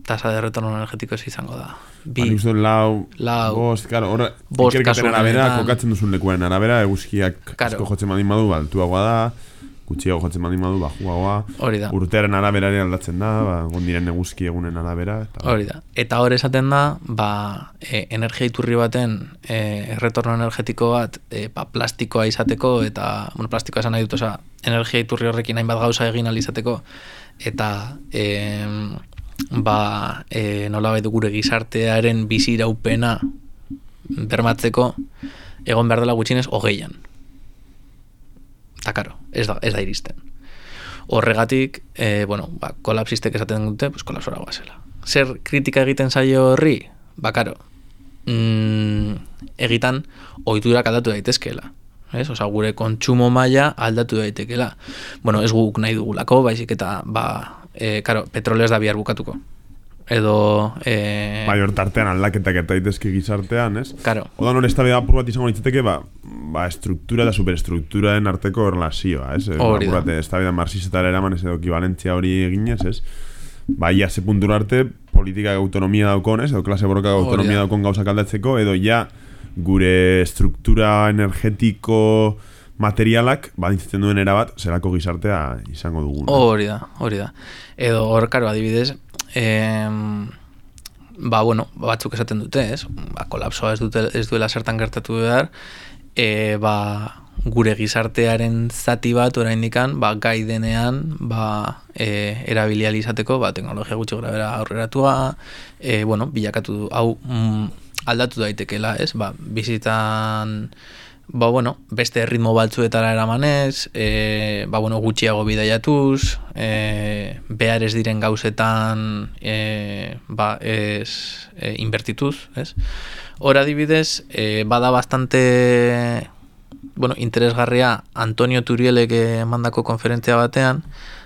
tasa de retorno energetiko ez izango da. Bi, ba, lau, lau, bost, claro, hor, bost kasuan arabera, kokatzen duzun lekuaren arabera, eguzkiak claro. asko jotzen badin badu, baltuagoa da, gutxiago jotzen baldin badu, bajuagoa. Hori da. Urtearen araberari aldatzen da, ba, gondiren eguzki egunen arabera. Eta... Hori da. Eta hor esaten da, ba, e, energia iturri baten e, erretorno energetiko bat e, ba, plastikoa izateko, eta, bueno, plastikoa esan nahi dut, oza, energia iturri horrekin hainbat gauza egin alizateko, eta e, ba, e, nola baitu gure gizartearen biziraupena bermatzeko, egon behar dela gutxinez hogeian Eta, karo, ez da, ez da iristen. Horregatik, e, bueno, ba, kolapsistek esaten dute, pues, kolapsora guazela. Zer kritika egiten zaio horri? Ba, karo, mm, egitan, oiturak aldatu daitezkeela. Ez? Osa, gure kontsumo maila aldatu daitekela. Bueno, ez guk nahi dugulako, baizik eta, ba, e, karo, petroleo ez da bihar bukatuko edo... E... Bai, tartean aldaketak eta daitezke gizartean, ez? Karo. Oda non ez da apur bat izango nintzateke, ba, ba, estruktura eta superestrukturaen arteko relazioa, ez? Hori da. Ez da bida marxizetara eraman ez edo ekivalentzia hori eginez, ez? Ba, ia ze puntura arte, politika autonomia daukon, ez? Edo klase borroka autonomia daukon gauzak aldatzeko, edo ja gure estruktura energetiko materialak badintzatzen duen erabat, zerako gizartea izango dugun. Hori da, hori da. Edo hor, karo, adibidez, e, ba, bueno, batzuk esaten dute, ez? Ba, kolapsoa ez, dute, ez duela zertan gertatu behar, e, ba, gure gizartearen zati bat oraindikan ba, gai denean ba, e, erabilial izateko ba, teknologia gutxi grabera aurreratua e, bueno, bilakatu hau mm, aldatu daitekela ez ba, bizitan ba, bueno, beste ritmo batzuetara eramanez, e, ba, bueno, gutxiago bidaiatuz, e, behar ez diren gauzetan e, ba, ez, e, invertituz, ez? Hora dibidez, e, bada bastante bueno, interesgarria Antonio Turielek mandako konferentzia batean,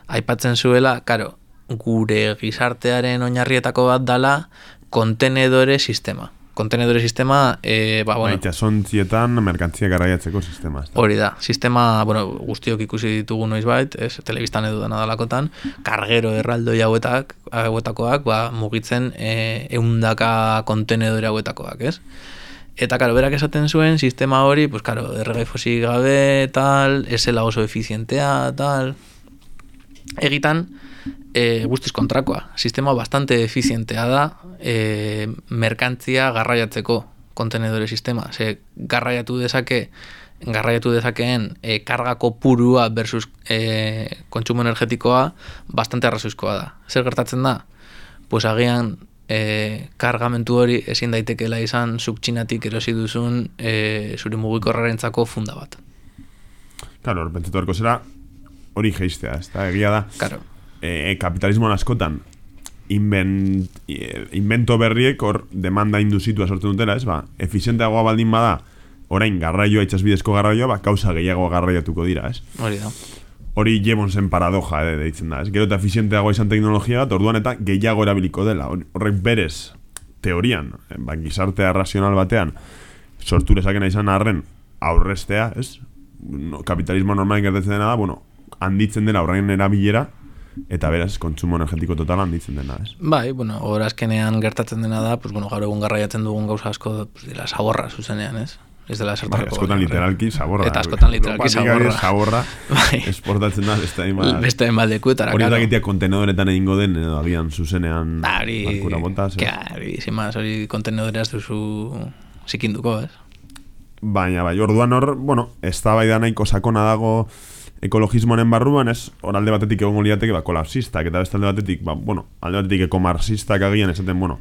aipatzen zuela, karo, gure gizartearen oinarrietako bat dala kontenedore sistema kontenedore sistema e, ba, bueno, Baita zietan merkantzia garraiatzeko sistema. Hori da, sistema bueno, guztiok ikusi ditugu noiz bait ez, telebistan edu dena dalakotan kargero erraldoi hauetak hauetakoak ba, mugitzen e, eundaka kontenedore hauetakoak ez? Eta, karo, berak esaten zuen, sistema hori, pues, karo, erregai fosi gabe, tal, esela oso efizientea, tal. Egitan, e, guztiz kontrakoa. Sistema bastante efizientea da e, merkantzia garraiatzeko kontenedore sistema. Ze garraiatu dezake garraiatu dezakeen e, kargako purua versus e, kontsumo energetikoa bastante arrazoizkoa da. Zer gertatzen da? Pues agian e, kargamentu hori ezin daitekeela izan subtxinatik erosi duzun e, zuri mugiko funda bat. Claro, pentsatu zera hori geistea, ez da, egia da. Claro e, kapitalismoan askotan invent, invento berriek hor demanda induzitua sortzen dutela, ez ba, efizienteagoa baldin bada, orain garraioa itxasbidezko garraioa, ba, kauza gehiago garraiatuko dira, ez? Hori da. Hori jemon zen paradoja, eh, deitzen da, ez? Gero eta efizienteagoa izan teknologia bat, orduan eta gehiago erabiliko dela. Horrek berez, teorian, eh, ba, gizartea razional batean, sortu lezakena izan arren aurrestea, ez? No, kapitalismo normalen gertatzen dena da, bueno, handitzen dela horrein erabilera, eta beraz kontsumo energetiko total handitzen dena, ez? Bai, bueno, hor azkenean gertatzen dena da, pues, bueno, gaur egun garraiatzen dugun gauza asko, pues, dira, saborra zuzenean, ez? Ez dela zertarako. Bai, askotan literalki saborra. Eta askotan literalki saborra. saborra bai. esportatzen da, beste hain bat. Beste hain bat dekutara, Hori da gitea kontenedoretan egingo den, edo agian zuzenean bontaz. Ari, sin más, hori kontenedoreaz duzu zikinduko, ez? Baina, bai, orduan hor, bueno, ez da bai da nahiko sakona dago ekologismoaren barruan ez oralde batetik egongo liateke ba kolapsistak eta beste alde batetik ba bueno alde batetik ekomarxistak agian esaten bueno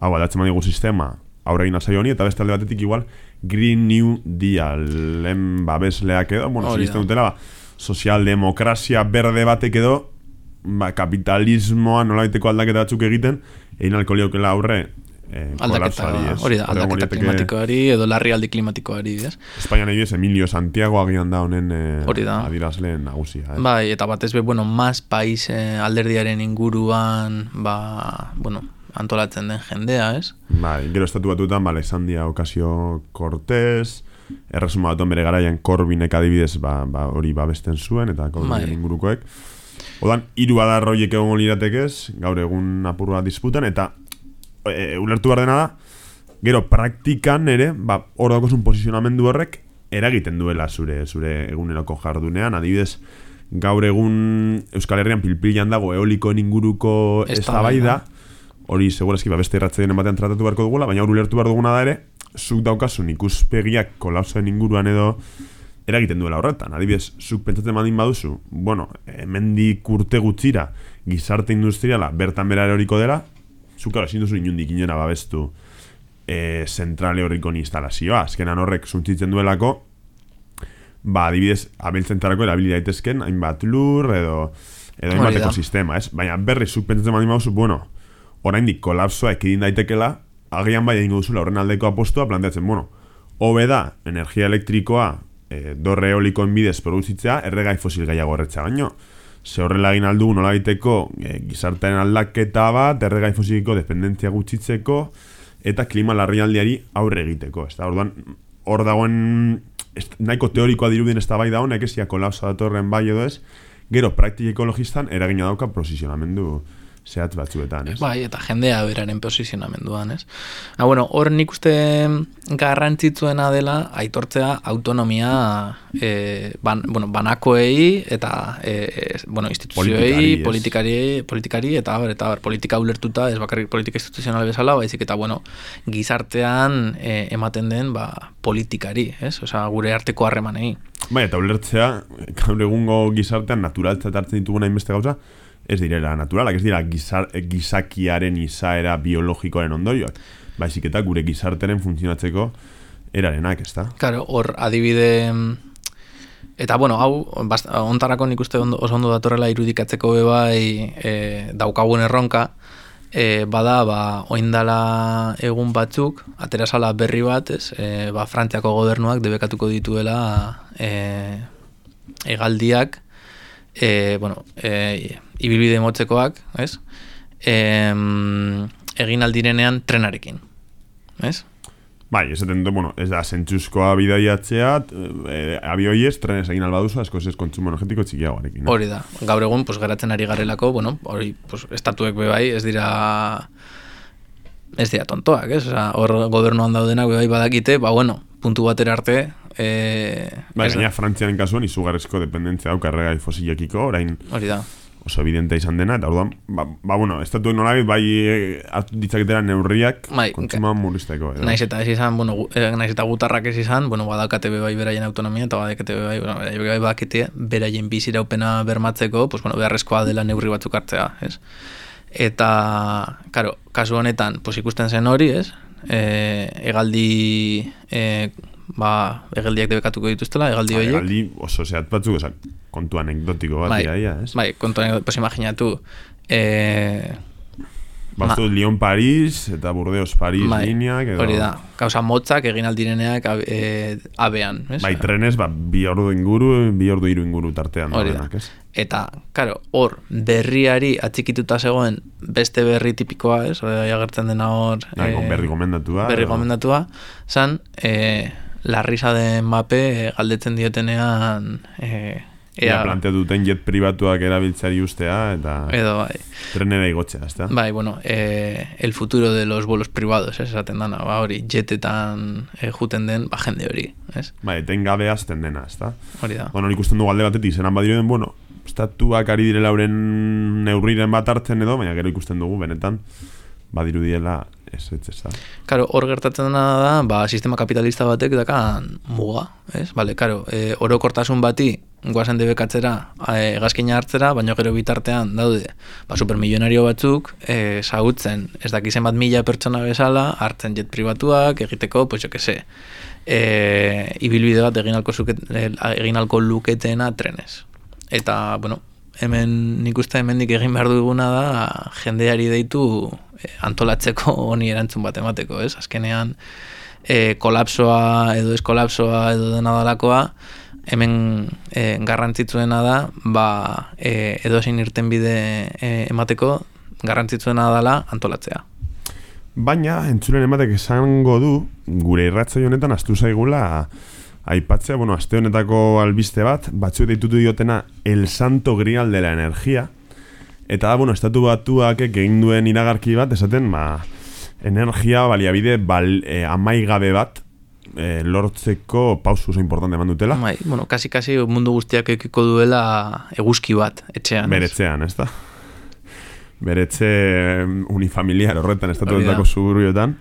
hau aldatzen badigu sistema aurre egin honi eta beste alde batetik igual Green New Deal lehen babesleak edo bueno sistema dutela ba, sozialdemokrazia berde batek edo ba, kapitalismoa nolaiteko aldaketa batzuk egiten egin alkoliokela aurre eh, aldaketa, hori da, aldaketa klimatikoari edo larri aldi klimatikoari, ez? Espainian egiz, Emilio Santiago agian da honen eh, hori da. adirazle nagusia. Eh? Bai, eta batez be, bueno, mas país eh, alderdiaren inguruan, ba, bueno, antolatzen den jendea, ez? Bai, gero estatu batutan, ba, Alexandria Ocasio Cortez, erresuma bat bere garaian Corbinek adibidez, ba, ba, hori babesten zuen, eta Corbinen bai. ingurukoek. Odan, hiru adarroiek egon liratekez, gaur egun apurua disputan, eta e, ulertu behar dena da, gero praktikan ere, ba, hor dakozun posizionamendu horrek, eragiten duela zure zure eguneroko jardunean, adibidez, gaur egun Euskal Herrian pilpilan dago eolikoen inguruko eztabaida, hori segurazki ba, beste erratzen batean tratatu beharko dugula, baina hor ulertu behar duguna da ere, zuk daukasun ikuspegiak kolapsoen inguruan edo eragiten duela horretan. Adibidez, zuk pentsatzen badin baduzu, bueno, hemendik urte gutxira gizarte industriala bertan bera eroriko dela, zuka ezin duzu inundik inona babestu e, zentrale horriko instalazioa. Azkenan horrek zuntzitzen duelako, ba, adibidez, abeltzentarako erabili daitezken, hainbat lur, edo, edo hainbat Hori da. ekosistema, ez? Baina berri, zuk pentsatzen baldin baduzu, bueno, oraindik kolapsoa ekidin daitekela, agian bai egingo duzula horren aldeko apostua planteatzen, bueno, hobe da, energia elektrikoa, e, dorre eolikoen bidez produzitzea, erregai fosil gehiago horretza baino. Ze horrela egin aldu nola egiteko e, gizartearen aldaketa bat, erregai fosiliko dependentzia gutxitzeko, eta klima larrialdiari aurre egiteko. Ez da, orduan, hor dagoen nahiko teorikoa dirudien ez da bai da honek, ez ia kolapsa datorren bai edo ez, gero praktik ekologistan eragina dauka posizionamendu zehatz batzuetan, ez? Bai, eta jendea beraren posizionamenduan, ez? Ha, bueno, hor nik uste garrantzitsuena dela aitortzea autonomia e, ban, bueno, banakoei eta e, bueno, instituzioei, politikari, politikari eta bar, eta bar, politika ulertuta, ez bakarrik politika instituzional bezala, baizik eta bueno, gizartean e, ematen den ba, politikari, ez? Osea, gure arteko harremanei. Bai, eta ulertzea, gaur egungo gizartean naturaltzat hartzen ditugun hainbeste gauza, ez direla naturalak, ez dira gizar, gizakiaren izaera biologikoaren ondorioak. Baizik eta gure gizarteren funtzionatzeko erarenak, ez da? Claro, hor adibide eta bueno, hau ontarako nik uste ondo, oso ondo datorrela irudikatzeko be bai e, daukagun erronka e, bada ba oindala egun batzuk aterasala berri bat, ez? E, ba Frantziako gobernuak debekatuko dituela e, egaldiak e, bueno, e, ibilbide motzekoak, ez? E, egin aldirenean trenarekin. Ez? Bai, esaten dut, bueno, ez da, zentzuzkoa bidaiatzea, e, abioiez, trenez egin albaduzu, asko ez kontsumo energetiko txikiagoarekin. no? Hori da. Gaur egun pues, geratzen ari garelako, bueno, hori pues, estatuek be bai, ez dira ez dira tontoak, ez? Osea, hor gobernuan daudenak be bai badakite, ba bueno, puntu batera arte eh Bai, ez da- gaina Frantziaren kasuan izugarrizko dependentzia dauka erregai fosilekiko, orain hori da. Oso evidente izan dena, eta orduan, ba, ba bueno, estatu nolabait bai eh, hartu ditzaketera neurriak Bai, kontsumoa murrizteko. Edo. Naiz eta ez izan, bueno, gu- eh, naiz eta gutarrak ez izan, bueno, badakate bai beraien autonomia eta badakate bai, bueno, bai badakite beraien biziraupena bermatzeko, pues bueno, beharrezkoa dela neurri batzuk hartzea, ez? Eta, karo, kasu honetan, pues ikusten zen hori, ez? E, egaldi, e, ba, egaldiak debekatuko dituztela, egaldi Bai, horiek. aldi oso zehat batzuk, oza, kontu anekdotiko bat, bai, ia, ez? bai, kontuan, pues imaginatu, e, Bastu Lyon-Paris eta Burdeos-Paris bai, lineak, edo... hori da, gauza motzak egin aldireneak e, abean, ez? Bai, trenez, ba, bi ordu inguru, bi ordu hiru inguru tartean Hori da. ez? Eta, karo, hor, berriari atxikituta zegoen beste berri tipikoa, ez? Hori agertzen dena hor... Bai, eh, berri gomendatua. berri gomendatua, zan, e, larrisa den mape e, galdetzen diotenean... E, Ea planteatu duten jet pribatuak erabiltzari ustea, eta Edo, bai. trenera igotzea, ez da? Bai, bueno, e, el futuro de los vuelos privados, ez? Esaten dana, ba, hori, jetetan e, juten den, ba, jende hori, ez? Bai, etengabe azten dena, ez da? Hori da. Bueno, nik usten dugu alde batetik, zenan badiruden, bueno, estatuak ari direla euren neurriren bat hartzen edo, baina gero ikusten dugu, benetan, badirudiela ez, ez, ez da. Karo, hor gertatzen dena da, ba, sistema kapitalista batek dakan muga, ez? Bale, karo, e, orokortasun bati guazen debekatzera e, gazkina hartzera, baina gero bitartean daude, ba, supermillonario batzuk e, sautzen, ez dakizen bat mila pertsona bezala, hartzen jet pribatuak, egiteko, pues jo que se, e, ibilbide bat egin alko, zuket, e, egin alko luketena trenez. Eta, bueno, hemen nik uste hemendik egin behar duguna da jendeari deitu eh, antolatzeko honi erantzun bat emateko, ez? Azkenean e, kolapsoa edo ez kolapsoa edo dena dalakoa hemen e, garrantzitsuena da ba, e, edo zein irten bide e, emateko garrantzitsuena dela antolatzea. Baina, entzulen ematek esango du, gure irratzai honetan astu zaigula aipatzea, bueno, aste honetako albiste bat, batzuek ditutu diotena El Santo Grial de la Energia, eta da, bueno, estatu batuak egin duen iragarki bat, esaten, ba, energia baliabide bal, e, amaigabe bat, e, lortzeko pausu oso importante eman dutela. Bai, bueno, kasi kasi mundu guztiak ekiko duela eguzki bat etxean. Beretzean, ez da? Beretze em, unifamiliar horretan, Hori da. estatuetako suburiotan.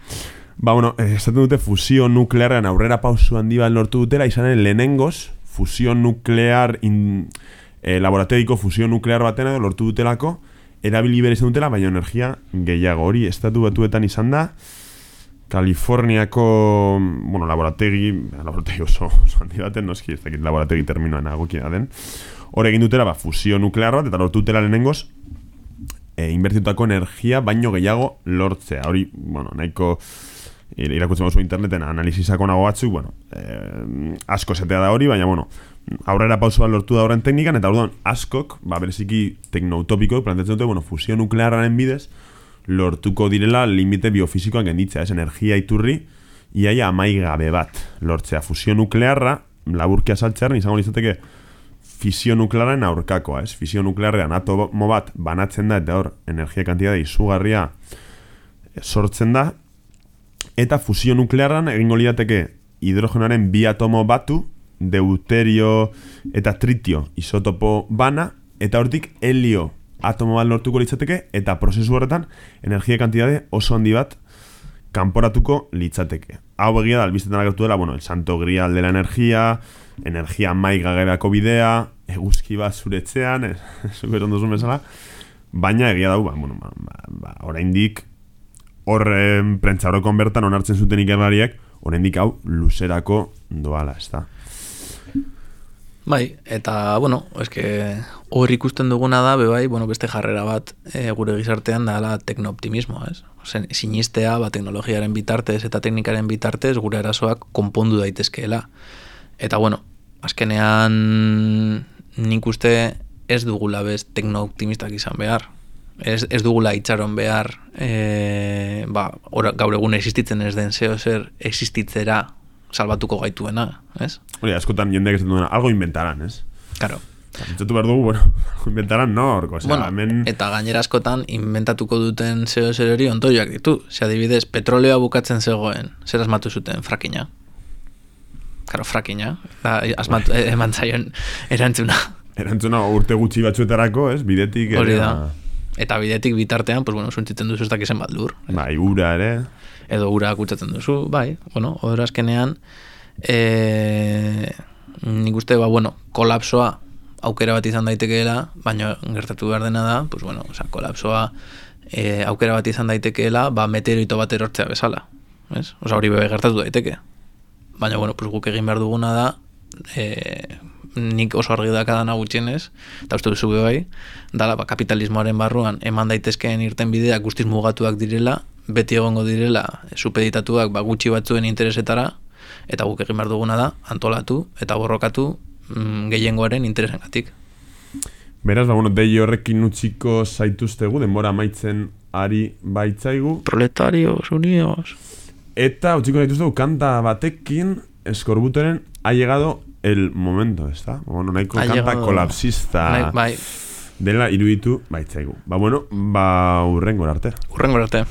Ba, bueno, eh, esaten dute fusio nuklearren aurrera pausu handi bat lortu dutela, izanen lehenengoz, fusio nuklear, in, eh, laborategiko fusio nuklear baten edo lortu dutelako, erabili bere izan dutela, baina energia gehiago. Hori estatu batuetan izan da, Kaliforniako, bueno, laborategi, laborategi oso, oso handi baten, noski, ez dakit laborategi terminoen agokina den, hor egin dutela, ba, fusio nuklear bat, eta lortu dutela lehenengoz, e, inbertitutako energia baino gehiago lortzea. Hori, bueno, nahiko irakutzen oso interneten analizisako nago batzuk, bueno, eh, asko zetea da hori, baina, bueno, aurrera pausua lortu da horren teknikan, eta orduan, askok, ba, bereziki teknotopiko, plantetzen dute, bueno, fusio nuklearraren bidez, lortuko direla limite biofizikoan genditzea, ez energia iturri, iaia amaigabe bat lortzea. Fusio nuklearra, laburkia saltzearen, izango izateke, fisio nuklearen aurkakoa, ez? Fisio nuklearrean atomo bat banatzen da, eta hor, energia kantidade izugarria sortzen da, eta fusio nuklearan egingo liateke hidrogenoaren bi atomo batu, deuterio eta tritio isotopo bana, eta hortik helio atomo bat lortuko litzateke, eta prozesu horretan energia kantidade oso handi bat kanporatuko litzateke. Hau egia da, albiztetan agertu dela, bueno, el santo grial de la energia, energia mai gagerako bidea, eguzki bat zuretzean, super ondo zuen bezala, baina egia dau, ba, bueno, ba, ba, ba, oraindik horren prentza horokon bertan onartzen zuten ikerlariak, oraindik hau luzerako doala, ez da. Bai, eta, bueno, eske hor ikusten duguna da, be bai, bueno, beste jarrera bat e, gure gizartean da la teknooptimismoa, ez? Zen, sinistea, ba, teknologiaren bitartez eta teknikaren bitartez gure arazoak konpondu daitezkeela. Eta, bueno, azkenean nik uste ez dugula bez teknooptimistak izan behar. Ez, ez dugula itxaron behar e, ba, gaur egun existitzen ez den zeo zer existitzera salbatuko gaituena, ez? Hori, askotan jendeak ez duena, algo inventaran, ez? Claro. Entzatu behar dugu, bueno, inventaran no, orko, bueno, hemen... Eta gainera askotan, inventatuko duten zeo zer hori ontoioak ditu. Ze adibidez, petroleoa bukatzen zegoen, zer asmatu zuten, frakina. Karo, frakina. Da, asmatu, bai. eman zaion erantzuna. Erantzuna urte gutxi batzuetarako, ez? Bidetik... Hori da. Eta bidetik bitartean, pues bueno, suntzitzen duzu ez dakizen bat lur. Bai, ura ere edo ura kutsatzen duzu, bai, bueno, hori azkenean, e, nik uste, ba, bueno, kolapsoa aukera bat izan daitekeela, baina gertatu behar dena da, pues, bueno, oza, kolapsoa e, aukera bat izan daitekeela, ba, meteorito bat erortzea bezala, ez? Oza, hori bebe gertatu daiteke. Baina, bueno, pues, guk egin behar duguna da, e, nik oso argi dakadana gutxienez, eta uste duzu bai, dala, ba, kapitalismoaren barruan, eman daitezkeen irten bideak guztiz mugatuak direla, beti egongo direla supeditatuak ba, gutxi batzuen interesetara eta guk egin behar duguna da antolatu eta borrokatu mm, gehiengoaren interesengatik. Beraz, ba, bueno, dei horrekin utziko zaituztegu, denbora maitzen ari baitzaigu. Proletarios, unios. Eta utziko zaituztegu kanta batekin eskorbutoren ha llegado el momento, ez da? Bueno, nahiko kanta llegado... kolapsista. Nahi, bai. Dela iruditu baitzaigu. Ba, bueno, ba, urrengo arte. Urrengo arte.